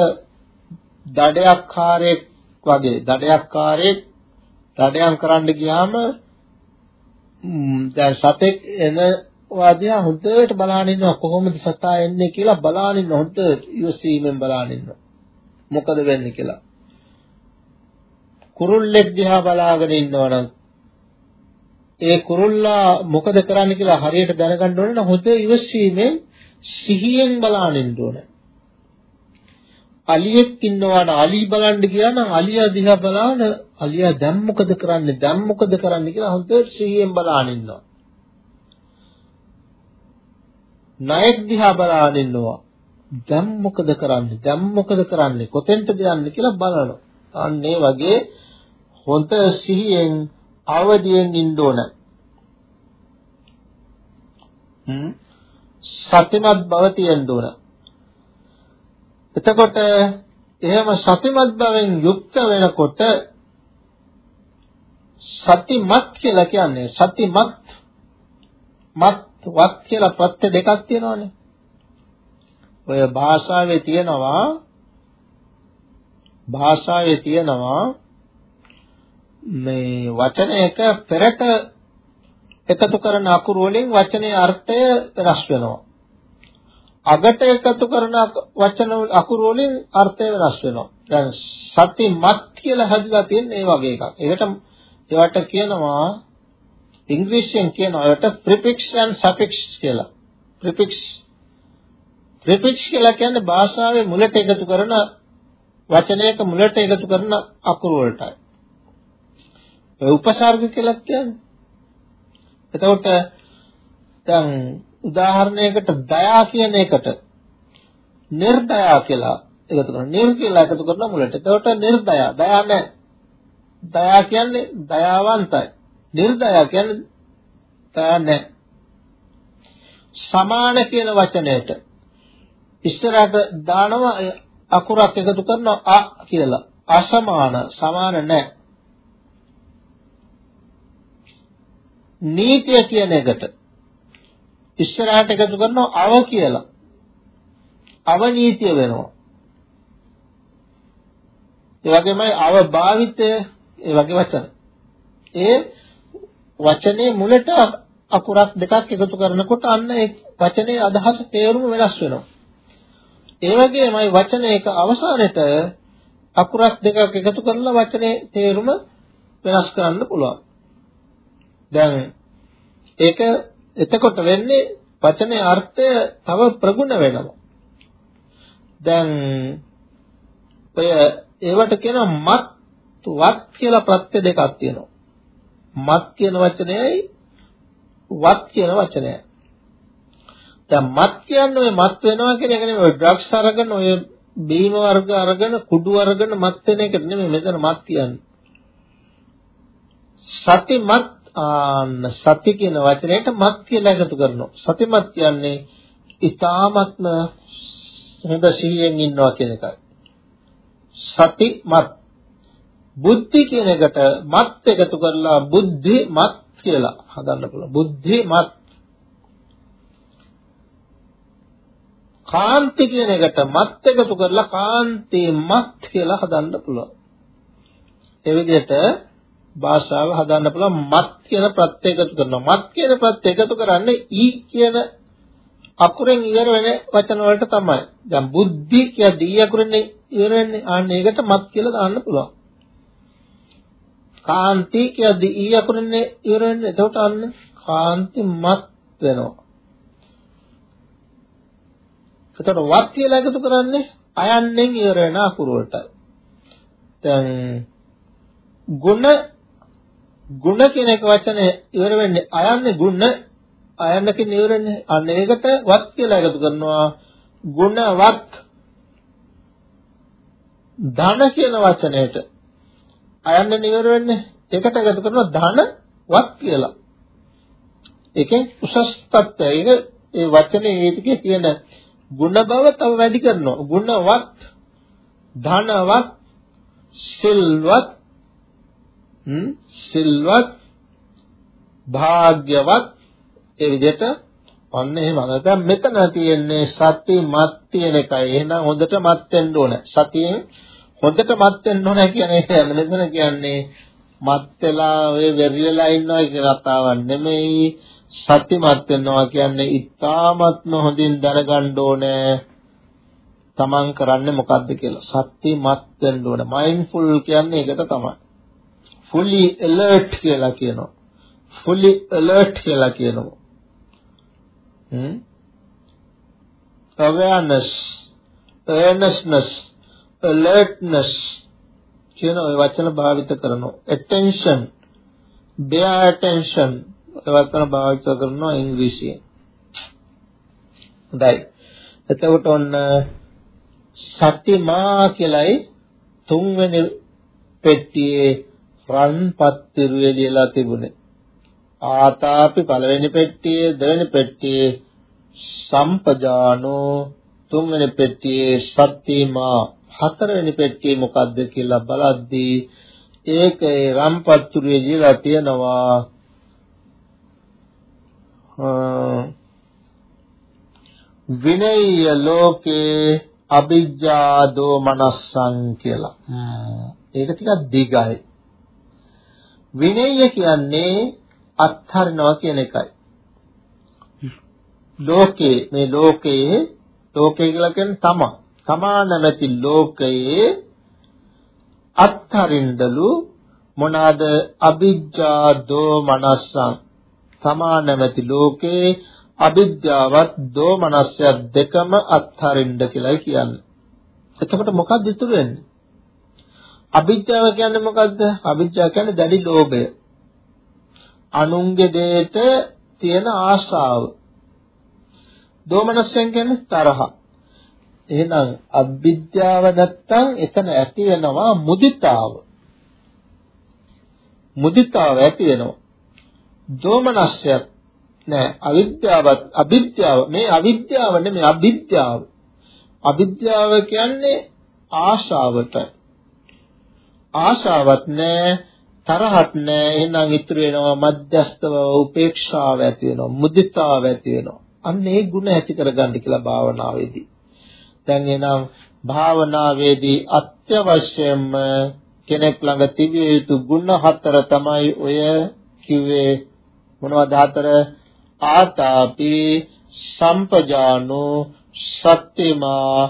දඩයක් කාරයෙක් වගේ දඩයක්කාරයෙක් දඩයම් කරන්න ගියාම දැන් සතෙක් එන වාදියා හොඳට බලාගෙන ඉන්නවා කොහොමද සතා එන්නේ කියලා බලාගෙන ඉන්න හොඳ ඉවසීමෙන් බලාගෙන ඉන්නවා. මොකද වෙන්නේ කියලා. කුරුල්ලෙක් දිහා බලාගෙන ඉන්නවනම් ඒ කුරුල්ලා මොකද කරන්න කියලා හරියට දැනගන්න ඕන නම් හොඳ ඉවසීමෙන් සිහියෙන් බලාගෙන ඉන්න ඕනේ. අලියෙක් ඉන්නවා නම් අලි බලන්න ගියා නම් අලියා දිහා බලාන අලියා දැන් මොකද කරන්නේ දැන් මොකද කරන්නේ කියලා හොඳට සිහියෙන් බලාගෙන ඉන්නවා. ණයෙක් දිහා බලාගෙන ඉන්නවා. දැන් මොකද කරන්නේ දැන් මොකද කරන්නේ කොතෙන්ටද යන්නේ කියලා බලනවා. අන්න ඒ වගේ හොඳ සිහියෙන් අවදියෙන් ඉන්න ඕන. හ්ම් සතිමත් බව තියෙන්න ඕන. එතකොට එහෙම සතිමත් බවෙන් යුක්ත වෙනකොට සතිමත් කියලා කියන්නේ සතිමත් මත් වත් කියලා ප්‍රත්‍ය දෙකක් තියෙනවානේ. ඔය භාෂාවේ තියෙනවා භාෂාවේ තියෙනවා මේ වචනයක පෙරට එකතු කරන අකුරු වලින් වචනේ අර්ථය වෙනස් වෙනවා. අගට එකතු කරන වචන අකුරු වලින් අර්ථය වෙනස් වෙනවා. දැන් සතිමත් කියලා හදලා තියෙන ඒ වගේ එකක්. ඒකට ඒවට කියනවා ඉංග්‍රීසියෙන් කියනවා ඒකට prefix and suffix කියලා. prefix prefix කියලා කියන්නේ භාෂාවේ මුලට එකතු කරන වචනයක මුලට එකතු කරන අකුරු වලටයි. ඒ උපසර්ග කියලා කියන්නේ. එතකොට දැන් උදාහරණයකට දයා කියන එකට නිර්දයා කියලා එකතු කරනවා. නිර් කියලා එකතු කරනවා මුලට. එතකොට නිර්දයා දයා නැහැ. දයා කියන්නේ දයාවන්තයි. නිර්දයා කියන්නේ දයා නැහැ. සමාන කියන වචනයට ඉස්සරහට දානවා අකුරක් එකතු කරනවා අ කියලා. අසමාන සමාන නැහැ. නීතිය කියන එකට ඉස්සරහට එකතු කරනවා අව කියලා. අවනීතිය වෙනවා. ඒ වගේමයි අවභාවිතය ඒ වගේ වචන. ඒ වචනේ මුලට අකුරක් දෙකක් එකතු කරනකොට අන්න ඒ වචනේ අදහස තේරුම වෙනස් වෙනවා. ඒ වගේමයි වචනයක අවසානයේට අකුරක් දෙකක් එකතු කරලා වචනේ තේරුම වෙනස් කරන්න පුළුවන්. දැන් ඒක එතකොට වෙන්නේ වචනේ අර්ථය තව ප්‍රගුණ වෙනවා. දැන් ඔය ඒවට කියනවා මත් වත් කියලා ප්‍රත්‍ය දෙකක් තියෙනවා. මත් කියන වචනයයි වත් කියන වචනයයි. දැන් මත් කියන්නේ ඔය මත් වෙනවා කියන එක නෙමෙයි ඔය ඩ්‍රග්ස් අරගෙන ඔය බීම වර්ග අරගෙන කුඩු අරගෙන මත් වෙන එක නෙමෙයි මෙතන මත් කියන්නේ. සතිමත් ආන්න සති කියන වචනයට මත් කියලා එකතු කරනවා. සතිමත් කියන්නේ ඊ타මත්ම හොඳ සිහියෙන් ඉන්නවා කියන එකයි. සතිමත් බුද්ධි කියන එකට මත් එකතු කරලා බුද්ධිමත් කියලා හදන්න පුළුවන්. බුද්ධිමත් කාන්ති කියන එකට මත් එකතු කරලා කාන්තිමත් කියලා හදන්න පුළුවන්. ඒ විදිහට භාෂාව හදන්න පුළුවන් මත් කියන ප්‍රත්‍ය එකතු කරනවා. මත් කියන ප්‍රත්‍ය එකතු කරන්නේ ඊ කියන අකුරෙන් ඉවර වෙන වචන වලට තමයි. දැන් බුද්ධි කිය දී අකුරෙන් ඉවර වෙන්නේ. ආන්න ඒකට මත් කියලා දාන්න පුළුවන්. කාන්ති කිය දී අකුරෙන් ඉවර වෙන්නේ. එතකොට අන්න කාන්ති මත් වෙනවා. එතකොට වත් කියලා එකතු කරන්නේ අයන්නෙන් ඉවර වෙන අකුර වලටයි. දැන් ගුණ ගුණ කියන එක වචනේ ඉවර වෙන්නේ අයන්නේ ගුණ. අයන්නකින් ඉවර වෙන්නේ අන්න ඒකට වත් කියලා එකතු කරනවා. ගුණවත් ධන කියන වචනයට. අයන්නේ ඉවර වෙන්නේ ඒකට එකතු කරනවා ධන වත් කියලා. ඒකෙන් උසස් තත්ත්වය. ඒ වචනේ ඒකේ තියෙන ගුණ බව තව වැඩි කරනවා. ගුණවත් ධනවත් සිල්වත් සිල්වත් භාග්‍යවත් ඒ විදිහට ඔන්න එහෙම. දැන් මෙතන තියෙන්නේ සති මත් තියෙන එකයි. එහෙනම් හොඳට මත් වෙන්න ඕන. සතියෙන් හොඳට මත් වෙන්න ඕන කියන එක මෙතන කියන්නේ මත් වෙලා ඔය වෙරිලා ඉන්නවා කියන කතාවක් නෙමෙයි. සතිමත් වෙනවා කියන්නේ ඊ타මත්ම හොඳින් දැනගන්න ඕනේ. තමන් කරන්නේ මොකද්ද කියලා. සතිමත් වෙන්න ඕනේ. මයින්ඩ්ෆුල් කියන්නේ ඒකට තමයි. Fully alert කියලා කියනවා. fully alert කියලා කියනවා. hmm awareness earnestness alertness කියන ওই වචන භාවිත කරනවා. attention bear attention ඒ වචන භාවිත කරනවා ඉංග්‍රීසියෙන්. හොඳයි. එතකොට ඔන්න සත්‍යමා කියලයි තුන්වෙනි පෙට්ටියේ රන් පත්තිරුවේ ලියලා තිබුණේ ආතාපි පළවෙනි පෙට්ටියේ දෙවෙනි පෙට්ටියේ සම්පජානෝ තුන්වෙනි පෙට්ටියේ සත්‍යමා හතරවෙනි පෙට්ටියේ මොකද්ද කියලා බලද්දී ඒකේ රම්පත්තුරුවේ ලියලා තියෙනවා විනය්‍ය ලෝකේ අභිජ්ජා දෝමනස්සං කියලා. ඒක ටිකක් දිගයි. විනය්‍ය කියන්නේ අත්හරිනවා කියන එකයි. ලෝකේ මේ ලෝකයේ ලෝකේ කියලා කියන්නේ තමා. තමා නැමැති ලෝකයේ අත්හරින්දලු මොනවාද අවිජ්ජා දෝමනස්සං තමා නැමැති ලෝකේ අවිද්‍යාවත් දෝමනස්යත් දෙකම අත්හරින්න කියලායි කියන්නේ. එතකොට මොකක්ද ඉතුරු වෙන්නේ? අවිද්‍යාව කියන්නේ මොකද්ද? අවිද්‍යාව කියන්නේ දැඩි ලෝභය. අනුන්ගේ දෙයට තියෙන ආශාව. දෝමනස්යෙන් කියන්නේ තරහ. එහෙනම් අවිද්‍යාව නැත්තම් එතන ඇති වෙනවා මුදිතාව. මුදිතාව ඇති වෙනවා. දෝමනස්යත් නෑ අවිද්‍යාවත් අවිද්‍යාව මේ අවිද්‍යාව නෙමෙයි අවිද්‍යාව. අවිද්‍යාව කියන්නේ ආශාවට. ආශාවක් නෑ තරහක් නෑ එහෙනම් ඉතුරු වෙනවා මධ්‍යස්තව උපේක්ෂාව ඇති වෙනවා මුදිතාව ඇති වෙනවා. අන්න ඒ ಗುಣ ඇති කරගන්න කියලා භාවනාවේදී. දැන් එනම් භාවනාවේදී අත්‍යවශ්‍යම කෙනෙක් ළඟ තිබිය යුතු ගුණ හතර තමයි ඔය කිව්වේ මොනවද හතර ආතාපි සම්පජානෝ සත්‍යමා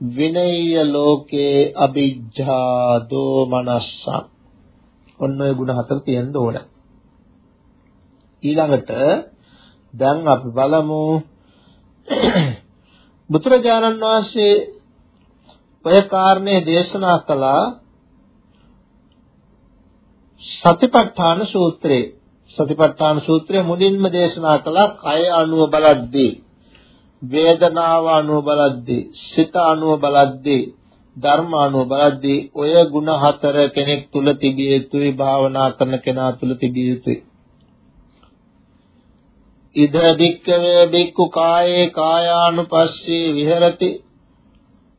විනය්‍ය ලෝකේ අ비ජ්ජා දෝමනස්ස ඔන්න ඔය ගුණ හතර තියෙන්න ඕන. ඊළඟට දැන් අපි බලමු බුදුරජාණන් වහන්සේ ඔය කාරණේ දේශනා කළා සතිපට්ඨාන සූත්‍රයේ සතිපට්ඨාන සූත්‍රය මුලින්ම දේශනා කළා කය අනුව බලද්දී. වේදනාව අනුව බලද්දී සිත අනුව බලද්දී ධර්ම අනුව බලද්දී ඔය ಗುಣ හතර කෙනෙක් තුල තිබිය යුතුයි භාවනා කරන කෙනා තුල තිබිය යුතුයි. ඉද බික්කවේ බික්කු කායේ කායානුපස්සී විහෙරති.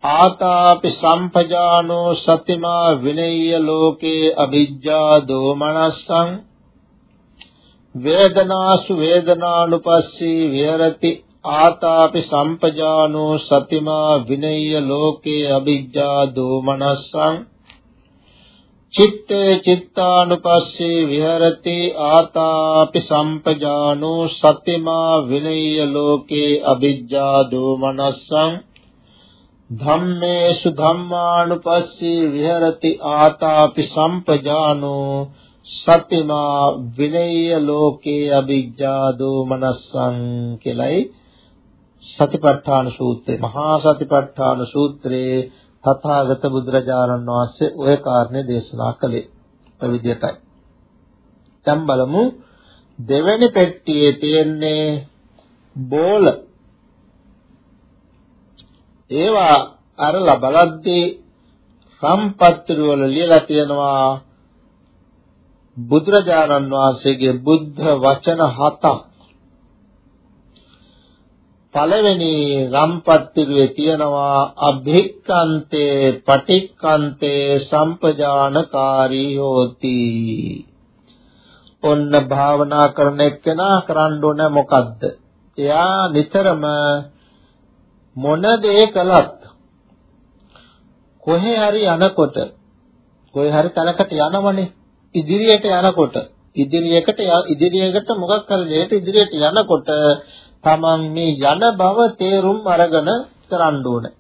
ආතාපි සම්පජානෝ සතිමා විනය්‍ය ලෝකේ අවිජ්ජා දෝමනස්සං. වේදනාසු වේදනානුපස්සී විහෙරති. ආතාපි සම්පජානෝ සතිමා විනය්‍ය ලෝකේ අවිජ්ජා දෝමනස්සං චිත්තේ චිත්තානුපස්සී විහෙරති ආතාපි සම්පජානෝ සතිමා විනය්‍ය ලෝකේ අවිජ්ජා දෝමනස්සං ධම්මේසු ධම්මානුපස්සී විහෙරති ආතාපි සම්පජානෝ සතිමා විනය්‍ය ලෝකේ අවිජ්ජා දෝමනස්සං කියලයි සතිපට්ඨාන සූත්‍රේ මහා සතිපට්ඨාන සූත්‍රයේ තථාගත බුදුරජාණන් වහන්සේ ওই කාරණේ දේශනා කළේ ඔය විදිහටයි. දැන් බලමු දෙවෙනි පෙට්ටියේ තියෙන්නේ බෝල. ඒවා අරලා බලද්දී සම්පත්තිර වල ලියලා තියෙනවා බුදුරජාණන් වහන්සේගේ බුද්ධ වචන හතක් පළවෙනි රම්පත්තිරුවේ තියෙනවා අභික්කන්තේ පටික්කන්තේ සම්පජානකාරී හෝති ඔන්න භාවනා කරන එක්කෙනා කරන්න ඕන මොකද්ද? එයා නිතරම මොන දේ කළත් කොහේ හරි යනකොට කොහේ හරි තැනකට යනවනේ ඉදිරියට යනකොට ඉදිරියකට ඉදිරියකට මොකක් හරි දෙයකට ඉදිරියට යනකොට තමන් මේ යන බව තේරුම් අරගෙන කරන්න ඕනේ.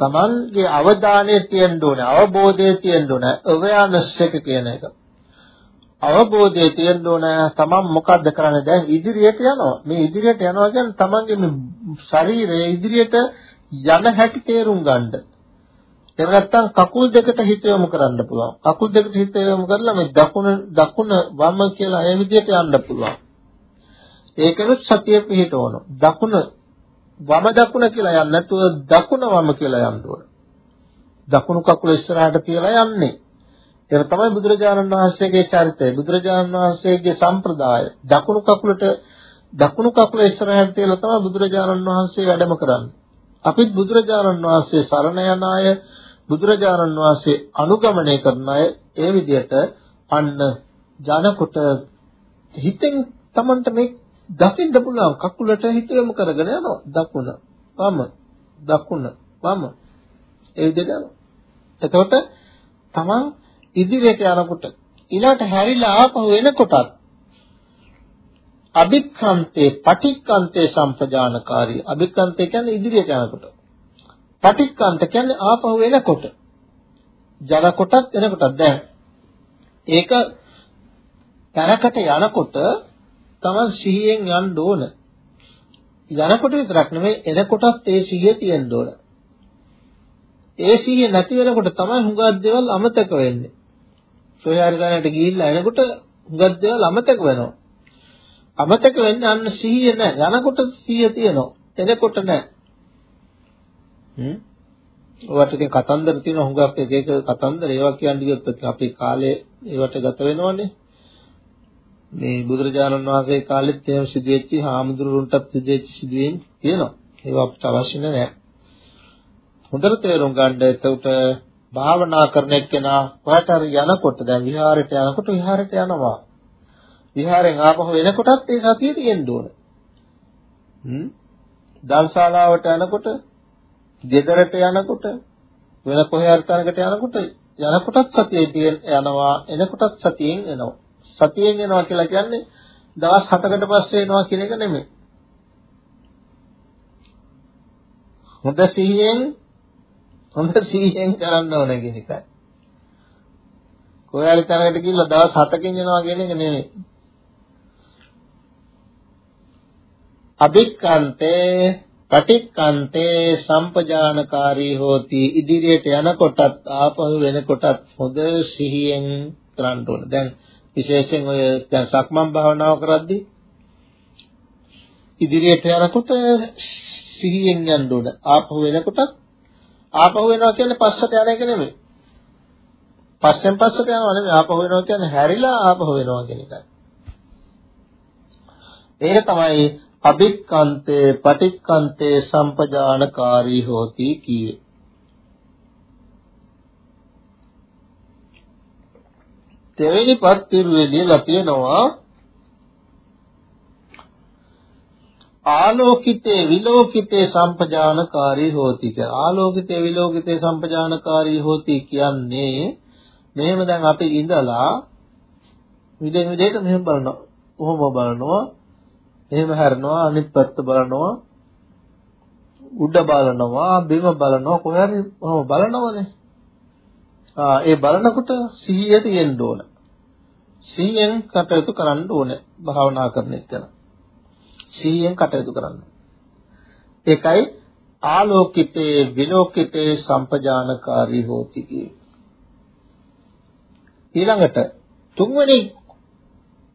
තමන්ගේ අවධානය තියෙන්න ඕනේ, අවබෝධය තියෙන්න ඕනේ, awareness එක කියන එක. අවබෝධය තියෙන්න ඕනේ තමන් මොකද්ද කරන්නේ දැන් ඉදිරියට යනවා. මේ ඉදිරියට යනවා කියන්නේ තමන්ගේ මේ ශරීරය ඉදිරියට යන හැටි තේරුම් ගන්නද. එහෙම නැත්නම් කකුල් දෙකට හිත යොමු කරන්න පුළුවන්. කකුල් දෙකට හිත යොමු කරලා මේ දකුණ දකුණ වම කියලා ඒ විදිහට යන්න පුළුවන්. ඒකෙත් සතිය පිහිටවන. දකුණ වම දකුණ කියලා යන්නේ නැතුව දකුණ වම කියලා යන්න ඕන. දකුණු කකුල ඉස්සරහට තියලා යන්නේ. ඒක තමයි බුදුරජාණන් වහන්සේගේ චරිතය. බුදුරජාණන් වහන්සේගේ සම්ප්‍රදාය. දකුණු කකුලට දකුණු කකුල ඉස්සරහට තියලා තමයි බුදුරජාණන් වහන්සේ වැඩම කරන්නේ. අපිත් බුදුරජාණන් වහන්සේ සරණ යන අය බුදුරජාණන් වහන්සේ අනුගමනය කරන අය ඒ විදිහට අන්න ජනකොට හිතෙන් Tamanට මේ දකින්න පුළුවන් කකුලට හිත යොමු කරගෙන යනවා. දකුණ වම දකුණ වම. ඒ විදිහට යනවා. එතකොට Taman ඉදිරියට යනකොට ඊළාට හැරිලා ආපහු එනකොටත් අභික්ඛන්තේ පටික්ඛන්තේ සම්පජානකාරී. අභික්ඛන්තේ කියන්නේ ඉදිරියට යනකොට. පටික්ඛන්ත කියන්නේ ආපහු එනකොට. ජල කොටත් එනකොටත් දැන් ඒක තරකට යනකොට තමයි සිහියෙන් යන්න ඕන යනකොට විතරක් නෙමෙයි එනකොටත් ඒ සිහිය තියෙන්න ඕන ඒ සිහිය නැති වෙනකොට තමයි හුඟක් දේවල් අමතක වෙන්නේ සොයාරි ගන්නට ගිහිල්ලා එනකොට හුඟක් දේවල් අමතක වෙනවා අමතක වෙන්නේ අන්න සිහිය නැහැ. යනකොට සිහිය තියෙනවා. එනකොට නැහැ. හ්ම්. ඔයාට ඉතින් කතන්දර තියෙන හුඟක් එක එක කතන්දර ඒවා කියන්නේ ගියොත් අපේ කාලේ ඒවට ගත වෙනවනේ. මේ බුදුරජාණන් වහන්සේ කාලෙත් එහෙම සිදුවෙච්ච හාමුදුරුවන්ටත් සිදුවෙච්ච සිදුවීම් තියෙනවා. ඒවා අපිට අවශ්‍ය නැහැ. හොඳට තේරුම් ගන්න එතකොට භාවනා කරන එක්කෙනා කොහට හරි යනකොට දැන් විහාරයට යනකොට විහාරයට යනවා. විහාරෙන් ආපහු එනකොටත් ඒ සතිය තියෙන්න ඕන. හ්ම්. දල්ශාලාවට යනකොට, ගෙදරට යනකොට, වෙන කොහේ හරි තැනකට යනකොට යනකොටත් සතියේ තියෙන යනවා, එනකොටත් සතියෙන් එනවා. සතියෙන් එනවා කියලා කියන්නේ දවස් 7කට පස්සේ එනවා කියන එක නෙමෙයි. හොඳ සිහියෙන් හොඳ සිහියෙන් කරන්න ඕන කියන එකයි. කොහේ හරි තැනකට ගිහිල්ලා දවස් 7කින් එනවා කියන එක නෙමෙයි. අභික්කන්තේ පටික්කන්තේ සම්පජානකාරී හෝති ඉදිරියට යනකොටත් ආපහු වෙනකොටත් හොඳ සිහියෙන් කරන්න ඕන. දැන් විශේෂයෙන් ඔය දැන් සක්මන් භාවනාව කරද්දී ඉදිරියට යනකොට සිහියෙන් යන්න ඕන. ආපහු වෙනකොටත් ආපහු වෙනවා කියන්නේ පස්සට යන එක නෙමෙයි. පස්සෙන් පස්සට යනවා නෙමෙයි ආපහු වෙනවා කියන්නේ හැරිලා ආපහු වෙනවා කියන එකයි. ඒක තමයි අභික්කන්තේ පටික්කන්තේ සම්පජානකාරී හෝති කීවේ. දෙවෙනි පත්තිරුවේ ලියලා තියෙනවා ආලෝකිතේ විලෝකිතේ සම්පජානකාරී හෝති කියලා. ආලෝකිතේ විලෝකිතේ සම්පජානකාරී හෝති කියන්නේ මෙහෙම දැන් අපි ඉඳලා විදෙන් විදේට මෙහෙම බලනවා. කොහොම බලනවා. එහෙම හැරෙනවා අනිත් පැත්ත බලනවා. උඩ බලනවා බිම බලනවා. කොහරි ඔහොම බලනවනේ. ආ ඒ බලනකොට සිහිය තියෙන්න ඕන. සිහියෙන් කටයුතු කරන්න ඕනේ භාවනා කරන එක සිහියෙන් කටයුතු කරන්න. ඒකයි ආලෝකිතේ විලෝකිතේ සම්පජානකාරී හෝති ඊළඟට තුන්වෙනි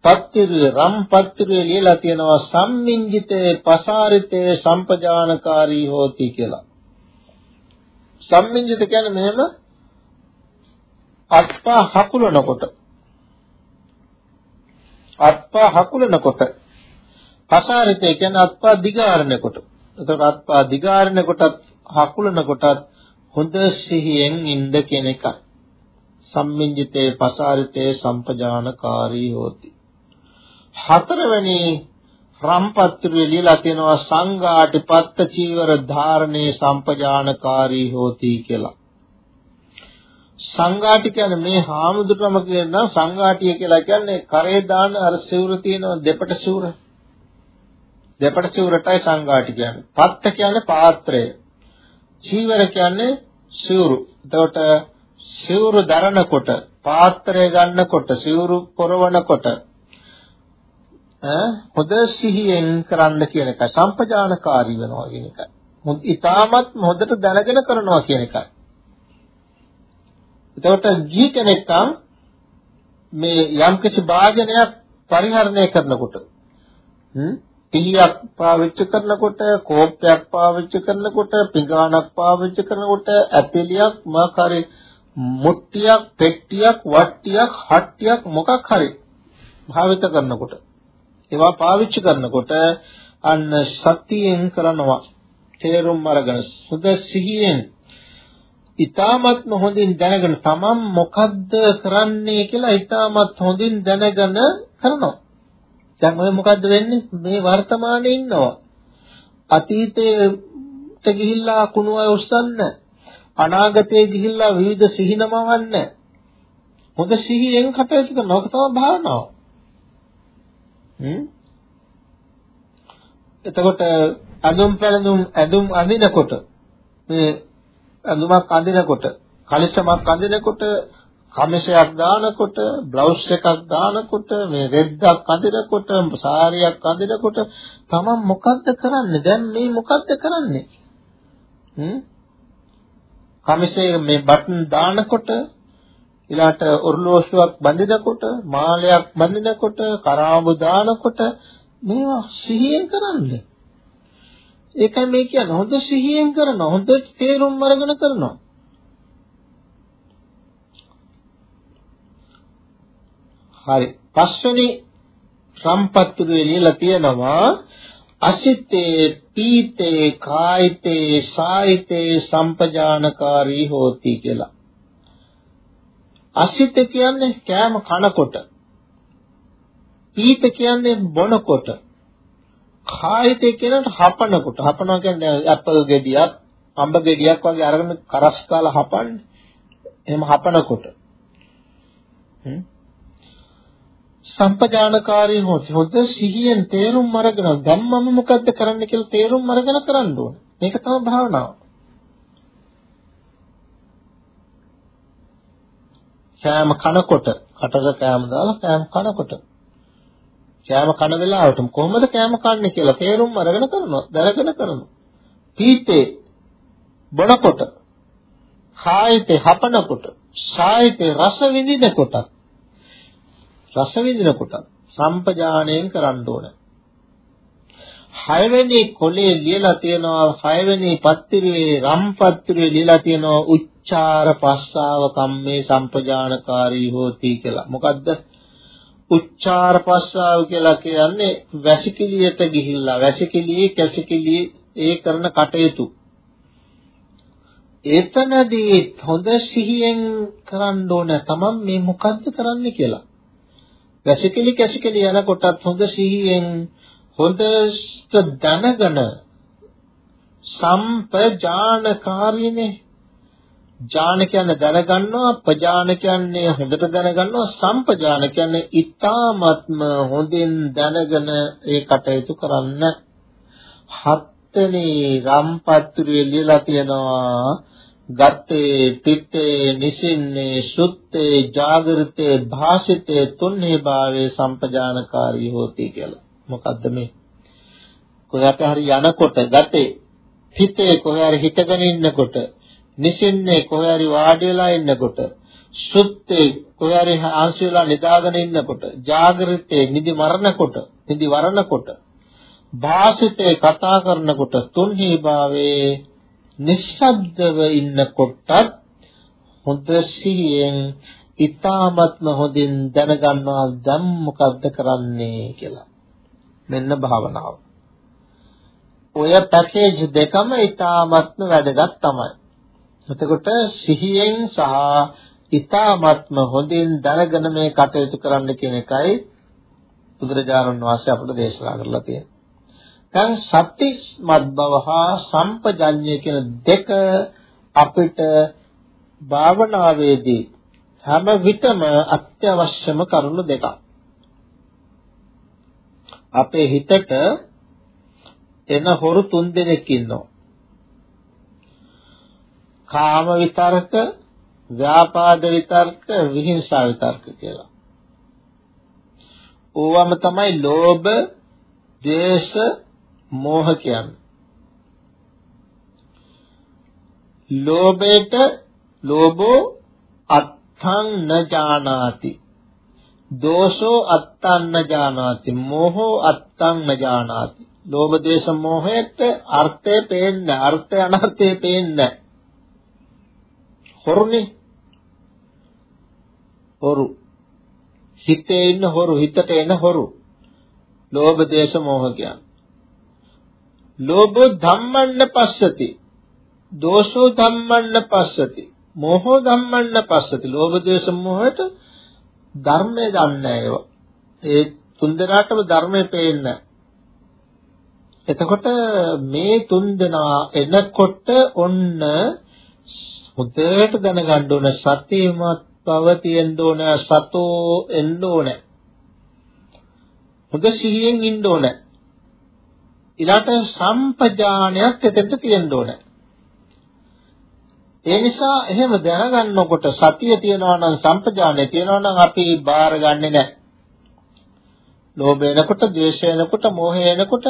පත්තිරුවේ රම් පත්තිරුවේ ලියලා තියෙනවා සම්මිංජිතේ පසාරිතේ සම්පජානකාරී හෝති කියලා. සම්මිංජිත කියන්නේ මෙහෙම අත්පා හකුලනකොට අත්පා හකුලනකොට පසාරිතේ කියන්නේ අත්පා දිගාරනකොට. එතකොට අත්පා දිගාරනකොටත් හකුලනකොටත් හොඳ සිහියෙන් ඉන්න කියන එකයි. සම්මිංජිතේ පසාරිතේ සම්පජානකාරී හෝති. හතරවෙනි රම්පත්‍රුවේ ලියලා තියෙනවා සංඝාටිපත්ත චීවර ධාරණේ සම්පජානකාරී හෝති කියලා. සංඝාටි කියන්නේ මේ හාමුදුරුවම කියන සංඝාටිය කියලා කියන්නේ කරේ දාන අර සිවුර තියෙන දෙපට සිවුර. දෙපට සිවුරටයි සංඝාටි කියන්නේ. පත්ත කියන්නේ පාත්‍රය. චීවර කියන්නේ සිවුරු. එතකොට සිවුරු දරනකොට පාත්‍රය ගන්නකොට සිවුරු පොරවනකොට හොඳ සිහියෙන් කරන්න කියන එක සම්පජානකාරී වෙනවා කියන එක. ඊටමත් හොඳට දැනගෙන කරනවා කියන එකයි. එතකොට ගිහි කෙනෙක් මේ යම්කිසි භාජනයක් පරිහරණය කරනකොට පිළියක් පාවිච්චි කරනකොට කෝප්පයක් පාවිච්චි කරනකොට පිඟානක් පාවිච්චි කරනකොට ඇතෙලියක් මාකාරී මුට්ටියක් පෙට්ටියක් වට්ටියක් හට්ටියක් මොකක් හරි භාවිත කරනකොට ඒවා පාවිච්චි කරනකොට අන්න සතියෙන් කරනවා. තේරුම් අරගෙන සුද සිහියෙන් ඊටමත් හොඳින් දැනගෙන තමන් මොකද්ද කරන්නේ කියලා ඊටමත් හොඳින් දැනගෙන කරනවා. දැන් ඔය මොකද්ද වෙන්නේ? මේ වර්තමානයේ ඉන්නවා. අතීතයට ගිහිල්ලා කුණු අය උස්සන්න. අනාගතයේ ගිහිල්ලා විවිධ සිහිනමවන්න. හොඳ සිහියෙන් කටයුතු කරනවා. ඔක තමයි භාවනාව. හ්ම් එතකොට අඳුම් පැළඳුම් ඇඳුම් අඳිනකොට මේ ඇඳුමක් අඳිනකොට කලිසමක් අඳිනකොට කමිසයක් දානකොට බ්ලවුස් එකක් දානකොට මේ රෙද්දක් අඳිනකොට සාරියක් අඳිනකොට තමන් මොකද්ද කරන්නේ? දැන් මේ මොකද්ද කරන්නේ? හ්ම්? කමිසේ මේ බටන් දානකොට ඊළාට ඔර්ලෝසුවක් බඳිනකොට මාලයක් බඳිනකොට කරාඹු දානකොට මේවා සිහියෙන් කරන්නේ. ඒකයි මේ කියන්නේ. හොඳ සිහියෙන් කරනවා. හොඳ තේරුම් අරගෙන කරනවා. හරි. පස්වෙනි සම්පත්තුවේ ලියලා තියෙනවා. අසිතේ පීතේ කායිතේ සායිතේ සම්පජානකාරී හෝති කියලා. අසිත කියන්නේ කෑම කනකොට. පීත කියන්නේ බොනකොට. කායිතේ කියනට හපනකොට හපනවා කියන්නේ ඇපල් ගෙඩියක් අඹ ගෙඩියක් වගේ අරගෙන කරස් කාලා හපන්නේ. එහෙම හපනකොට. සම්පජානකාරී හොත් හොද සිහියෙන් තේරුම් අරගෙන දැන් මම මොකද්ද කරන්න කියලා තේරුම් අරගෙන කරන්න ඕනේ. මේක තමයි භාවනාව. කෑම කනකොට කටට කෑම දාලා කෑම කනකොට. කෑම කන වෙලාවට කොහොමද කෑම කන්නේ කියලා තේරුම් අරගෙන කරනවා දැනගෙන කරනවා. පීතේ බොනකොට කායිතේ හපනකොට සායිතේ රස විඳිනකොට රස විඳිනකොට සම්පජාණයෙන් කරන්න ඕන. හයවෙනි කොලේ ලියලා තියෙනවා හයවෙනි පත්තිරුවේ රම් පත්තිරුවේ ලියලා තියෙනවා උච්චාර පස්සාව කම්මේ සම්පජානකාරී හෝති කියලා. මොකද්ද? උච්චාර පස්සාව කියලා කියන්නේ වැසිකිළියට ගිහිල්ලා වැසිකිළියේ කැසිකිළියේ ඒ කරන කටයුතු. එතනදී හොඳ සිහියෙන් කරන්න ඕන තමන් මේ මොකද්ද කරන්නේ කියලා. වැසිකිළි කැසිකිළි යනකොටත් හොඳ සිහියෙන් හොඳට දැනගෙන සම්පජානකාරීනේ ඥාන කියන්නේ දැනගන්නවා පජාන කියන්නේ හොඳට දැනගන්නවා සම්පජාන කියන්නේ ඊ타ත්ම හොඳින් දැනගෙන ඒ කටයුතු කරන්න. හත්වෙනි රම්පත්තුරේ ලියලා තියෙනවා. ගත්තේ තිත්තේ නිසින්නේ සුත්තේ ජාගෘතේ භාසිතේ තුන්නේ භාවයේ සම්පජානකාරී හෝති කියලා. මොකද්ද මේ? කොහට හරි යනකොට ගතේ හිතේ කොහේ හරි හිටගෙන ඉන්නකොට නිසින්නේ කොහේ හරි වාඩි වෙලා ඉන්නකොට සුත්තේ කොහේ හරි ආංශ වෙලා නිදාගෙන ඉන්නකොට ජාගෘතේ නිදි මරණකොට නිදි වරණකොට භාසිතේ කතා කරනකොට තුන්හි භාවයේ නිශ්ශබ්දව ඉන්නකොටත් හොඳ සිහියෙන් ඊ타මත්ම හොඳින් දැනගන්නවා දැන් මොකද්ද කරන්නේ කියලා. මෙන්න භාවනාව. ඔය පැකේජ් දෙකම ඊ타මත්ම වැදගත් තමයි. එතකොට සිහියෙන් සහ ඊ타ත්ම හොඳින් දැනගෙන මේ කටයුතු කරන්න කියන එකයි බුදුරජාණන් වහන්සේ අපට දේශනා කරලා තියෙන්නේ. දැන් සත්‍තිස්මත් බව හා සම්පජඤ්ඤය කියන දෙක අපිට භාවනාවේදී හැම විටම අත්‍යවශ්‍යම කරුණු දෙකක්. අපේ හිතට එන හොරු තුන් දෙනෙක් ඉන්නවා. කාම විතර්ක, ව්‍යාපාද විතර්ක, විහිංසා විතර්ක කියලා. ඕවම තමයි ලෝභ, ද්වේෂ, මෝහ කියන්නේ. ලෝභයට ලෝභෝ අත්තං න ජානාති. දෝෂෝ අත්තං න ජානාති. මෝහෝ අත්තං න ජානාති. ලෝභ ද්වේෂ මෝහයට අර්ථය පේන්නේ අර්ථය අනර්ථය පේන්නේ හොරුනේ? හොරු. හිතේ ඉන්න හොරු හිතට එන හොරු. ලෝභ ද්වේෂ මෝහ කියන්නේ. ලෝභෝ ධම්මන්න පස්සති. දෝෂෝ ධම්මන්න පස්සති. මෝහෝ ධම්මන්න පස්සති. ලෝභ ද්වේෂ මෝහයට ධර්මය දන්නේ ඒවා. ඒ තුන්දෙනාටම ධර්මය පේන්නේ එතකොට මේ තුන්දෙනා එනකොට ඔන්න හොඳට දැනගන්න ඕන සතියමත් බව තියෙන්න ඕන සතෝ එන්න ඕන. හොඳ සිහියෙන් ඉන්න ඕන. ඊළාට සම්පජානයක් එතෙන්ට තියෙන්න ඕන. ඒ නිසා එහෙම දැනගන්නකොට සතිය තියනවා නම් සම්පජානය තියනවා නම් අපි බාරගන්නේ නැහැ. ලෝභ එනකොට, ද්වේෂ එනකොට, මෝහය එනකොට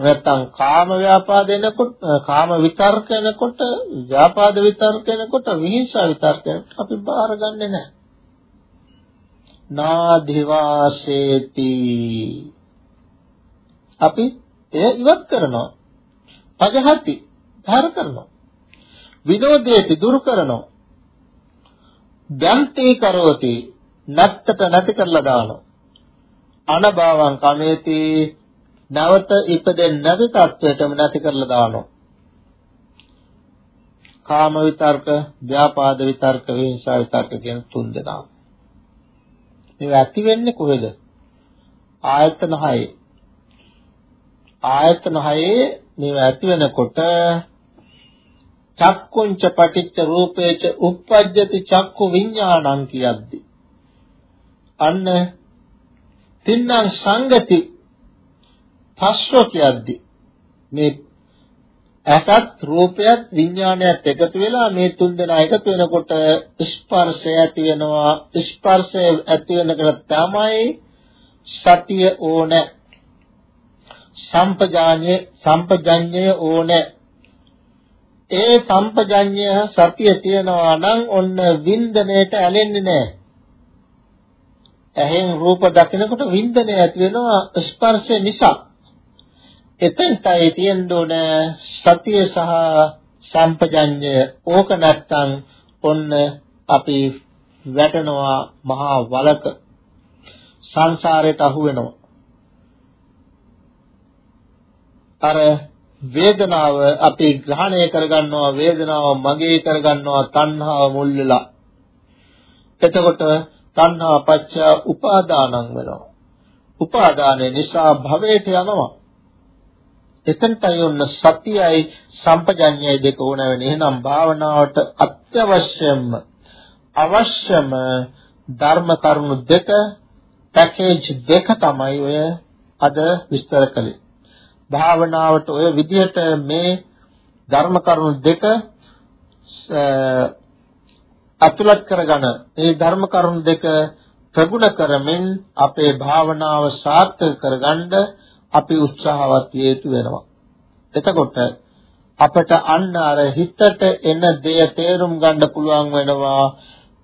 නැත්තම් කාම ව්‍යාපාද එනකොට, කාම විතර්ක එනකොට, ව්‍යාපාද විතර්ක එනකොට, විහිංසා විතර්ක එනකොට අපි බාරගන්නේ නැහැ. නාදිවාසේති අපි එය ඉවත් කරනවා. පජහති ධාර කරනවා. විනෝදේති දුරු කරනවා. දන්තේ කරෝති නැත්තට නැති කරලා දානවා. අනභවං කමේති නැවත ඉපදෙන්නේ නැති තත්වයටම නැති කරලා දානවා. කාම විතර්ක, ව්‍යාපාද විතර්ක, විහිංසා විතර්ක කියන තුන් දෙනා. මේවා ඇති වෙන්නේ කොහෙද? ආයතන 6. ආයතන 6 මේවා ඇති වෙනකොට චක්කුංච පටිච්ච රූපේච uppajjati චක්කු විඥානං කියද්දි අන්න තින්නම් සංගති පස්ව කියද්දි මේ ඇසත් රූපයත් විඥානයත් එකතු වෙලා මේ තුන් දෙනා එකතු වෙනකොට ස්පර්ශය ඇති වෙනවා ස්පර්ශය ඇති වෙනකොට තමයි සතිය ඕන සම්පජාඤ්ඤය සම්පජඤ්ඤය ඕනේ ඒ සම්පජඤ්ඤය සතිය තියනවා නම් ඔන්න වින්දනයේට ඇලෙන්නේ නැහැ. ඇහෙන් රූප දකිනකොට වින්දනය ඇති වෙනවා ස්පර්ශය නිසා. එතෙන්ටයි තියෙන්න ඕන සතිය සහ සම්පජඤ්ඤය. ඕක නැත්තම් ඔන්න අපි වැටෙනවා මහා වලක සංසාරයට අහු වෙනවා. අර වේදනාව අපි ග්‍රහණය කරගන්නවා වේදනාව මගේ කරගන්නවා තණ්හාව මුල් වෙලා එතකොට තණ්හා පච්ච උපාදානං වෙනවා උපාදානය නිසා භවයට යනවා එතනටයි ඔන්න සතියයි සම්පජඤ්ඤයයි දෙක ඕන වෙන එහෙනම් භාවනාවට අත්‍යවශ්‍යම අවශ්‍යම ධර්ම කරුණු දෙක පැකේජ් දෙක තමයි ඔය අද විස්තර කළේ. භාවනාවට ඔය විදිහට මේ ධර්ම කරුණු දෙක අතුලත් කරගෙන මේ ධර්ම කරුණු දෙක ප්‍රගුණ කරමින් අපේ භාවනාව සාර්ථක කරගන්න අපි උත්සාහවත් විය යුතු වෙනවා. එතකොට අපට අන්න අර හිතට එන දේ තේරුම් ගන්න පුළුවන් වෙනවා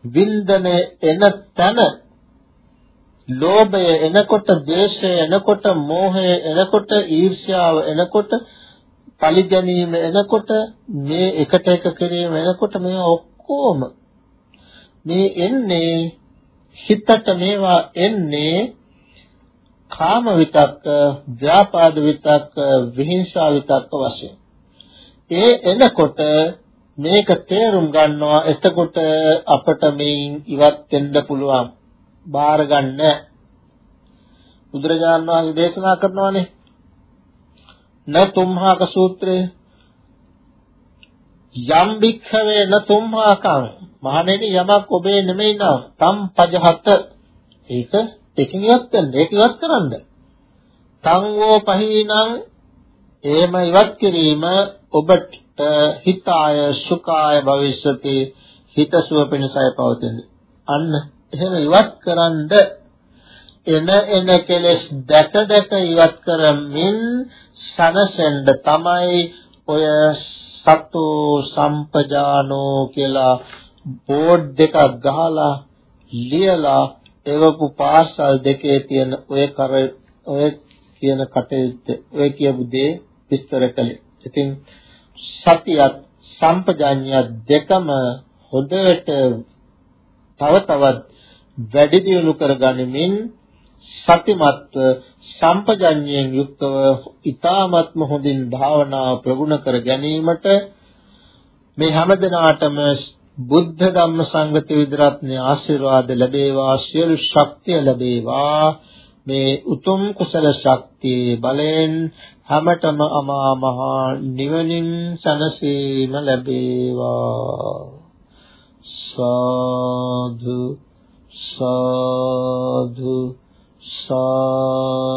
වින්දනේ එන තැන ලෝභය එනකොට, ද්වේෂය එනකොට, මෝහය එනකොට, ඊර්ෂ්‍යාව එනකොට, පරිගැනීම එනකොට, මේ එකට එක කිරීම එනකොට මේ ඔක්කොම මේ එන්නේ හිතට මේවා එන්නේ කාම විතක්ක, ව්‍යාපාද විතක්ක, විහිංසා විතක්ක වශයෙන්. ඒ එනකොට මේක තේරුම් ගන්නවා. එතකොට අපට මේන් ඉවත් වෙන්න පුළුවන්. බාර ගන්න. බුදුරජාණන් වහන්සේ දේශනා කරනවානේ. න තුම්හාක සූත්‍රය. යම් භික්ඛවේ න තුම්මාකං මහණෙනි යමක් ඔබේ නෙමෙයි නම්. තම් පජහත. ඒක එකින් ඉවත් කරන්න ඒක ඉවත් කරන්න. තං වෝ පහීනං එහෙම ඉවත් කිරීම ඔබට හිතාය සුඛාය භවිෂති හිතසුව පිණිසයි පවතින්නේ. අන්න එහෙම ඉවත් කරන්ද එන එන කෙලෙස් දැක දැක ඉවත් කරමින් සනසෙන්ද තමයි ඔය සතු සම්පජානෝ කියලා බෝඩ් දෙකක් ගහලා ලියලා එවපු පාර්සල් දෙකේ තියෙන ඔය කර ඔය කියන කටයුත්ත ඔය කියපු දේ විස්තර කළේ. ඉතින් සතියත් සම්පජාඤ්ඤය දෙකම හොඳට තව තවත් වැඩි දියුණු කරගනිමින් සතිමත්ව සම්පජඤ්ඤයෙන් යුක්තව ඊ타ත්ම හොඳින් භාවනාව ප්‍රගුණ කර ගැනීමට මේ හැමදෙනාටම බුද්ධ ධම්ම සංගත විදරත්නේ ආශිර්වාද ලැබේවා සියලු ශක්තිය ලැබේවා. මේ උතුම් කුසල ශක්තිය බලෙන් හැමතෙම අමා මහ නිවනින් සනසීම ලැබේවා. සාදු සාදු සාදු.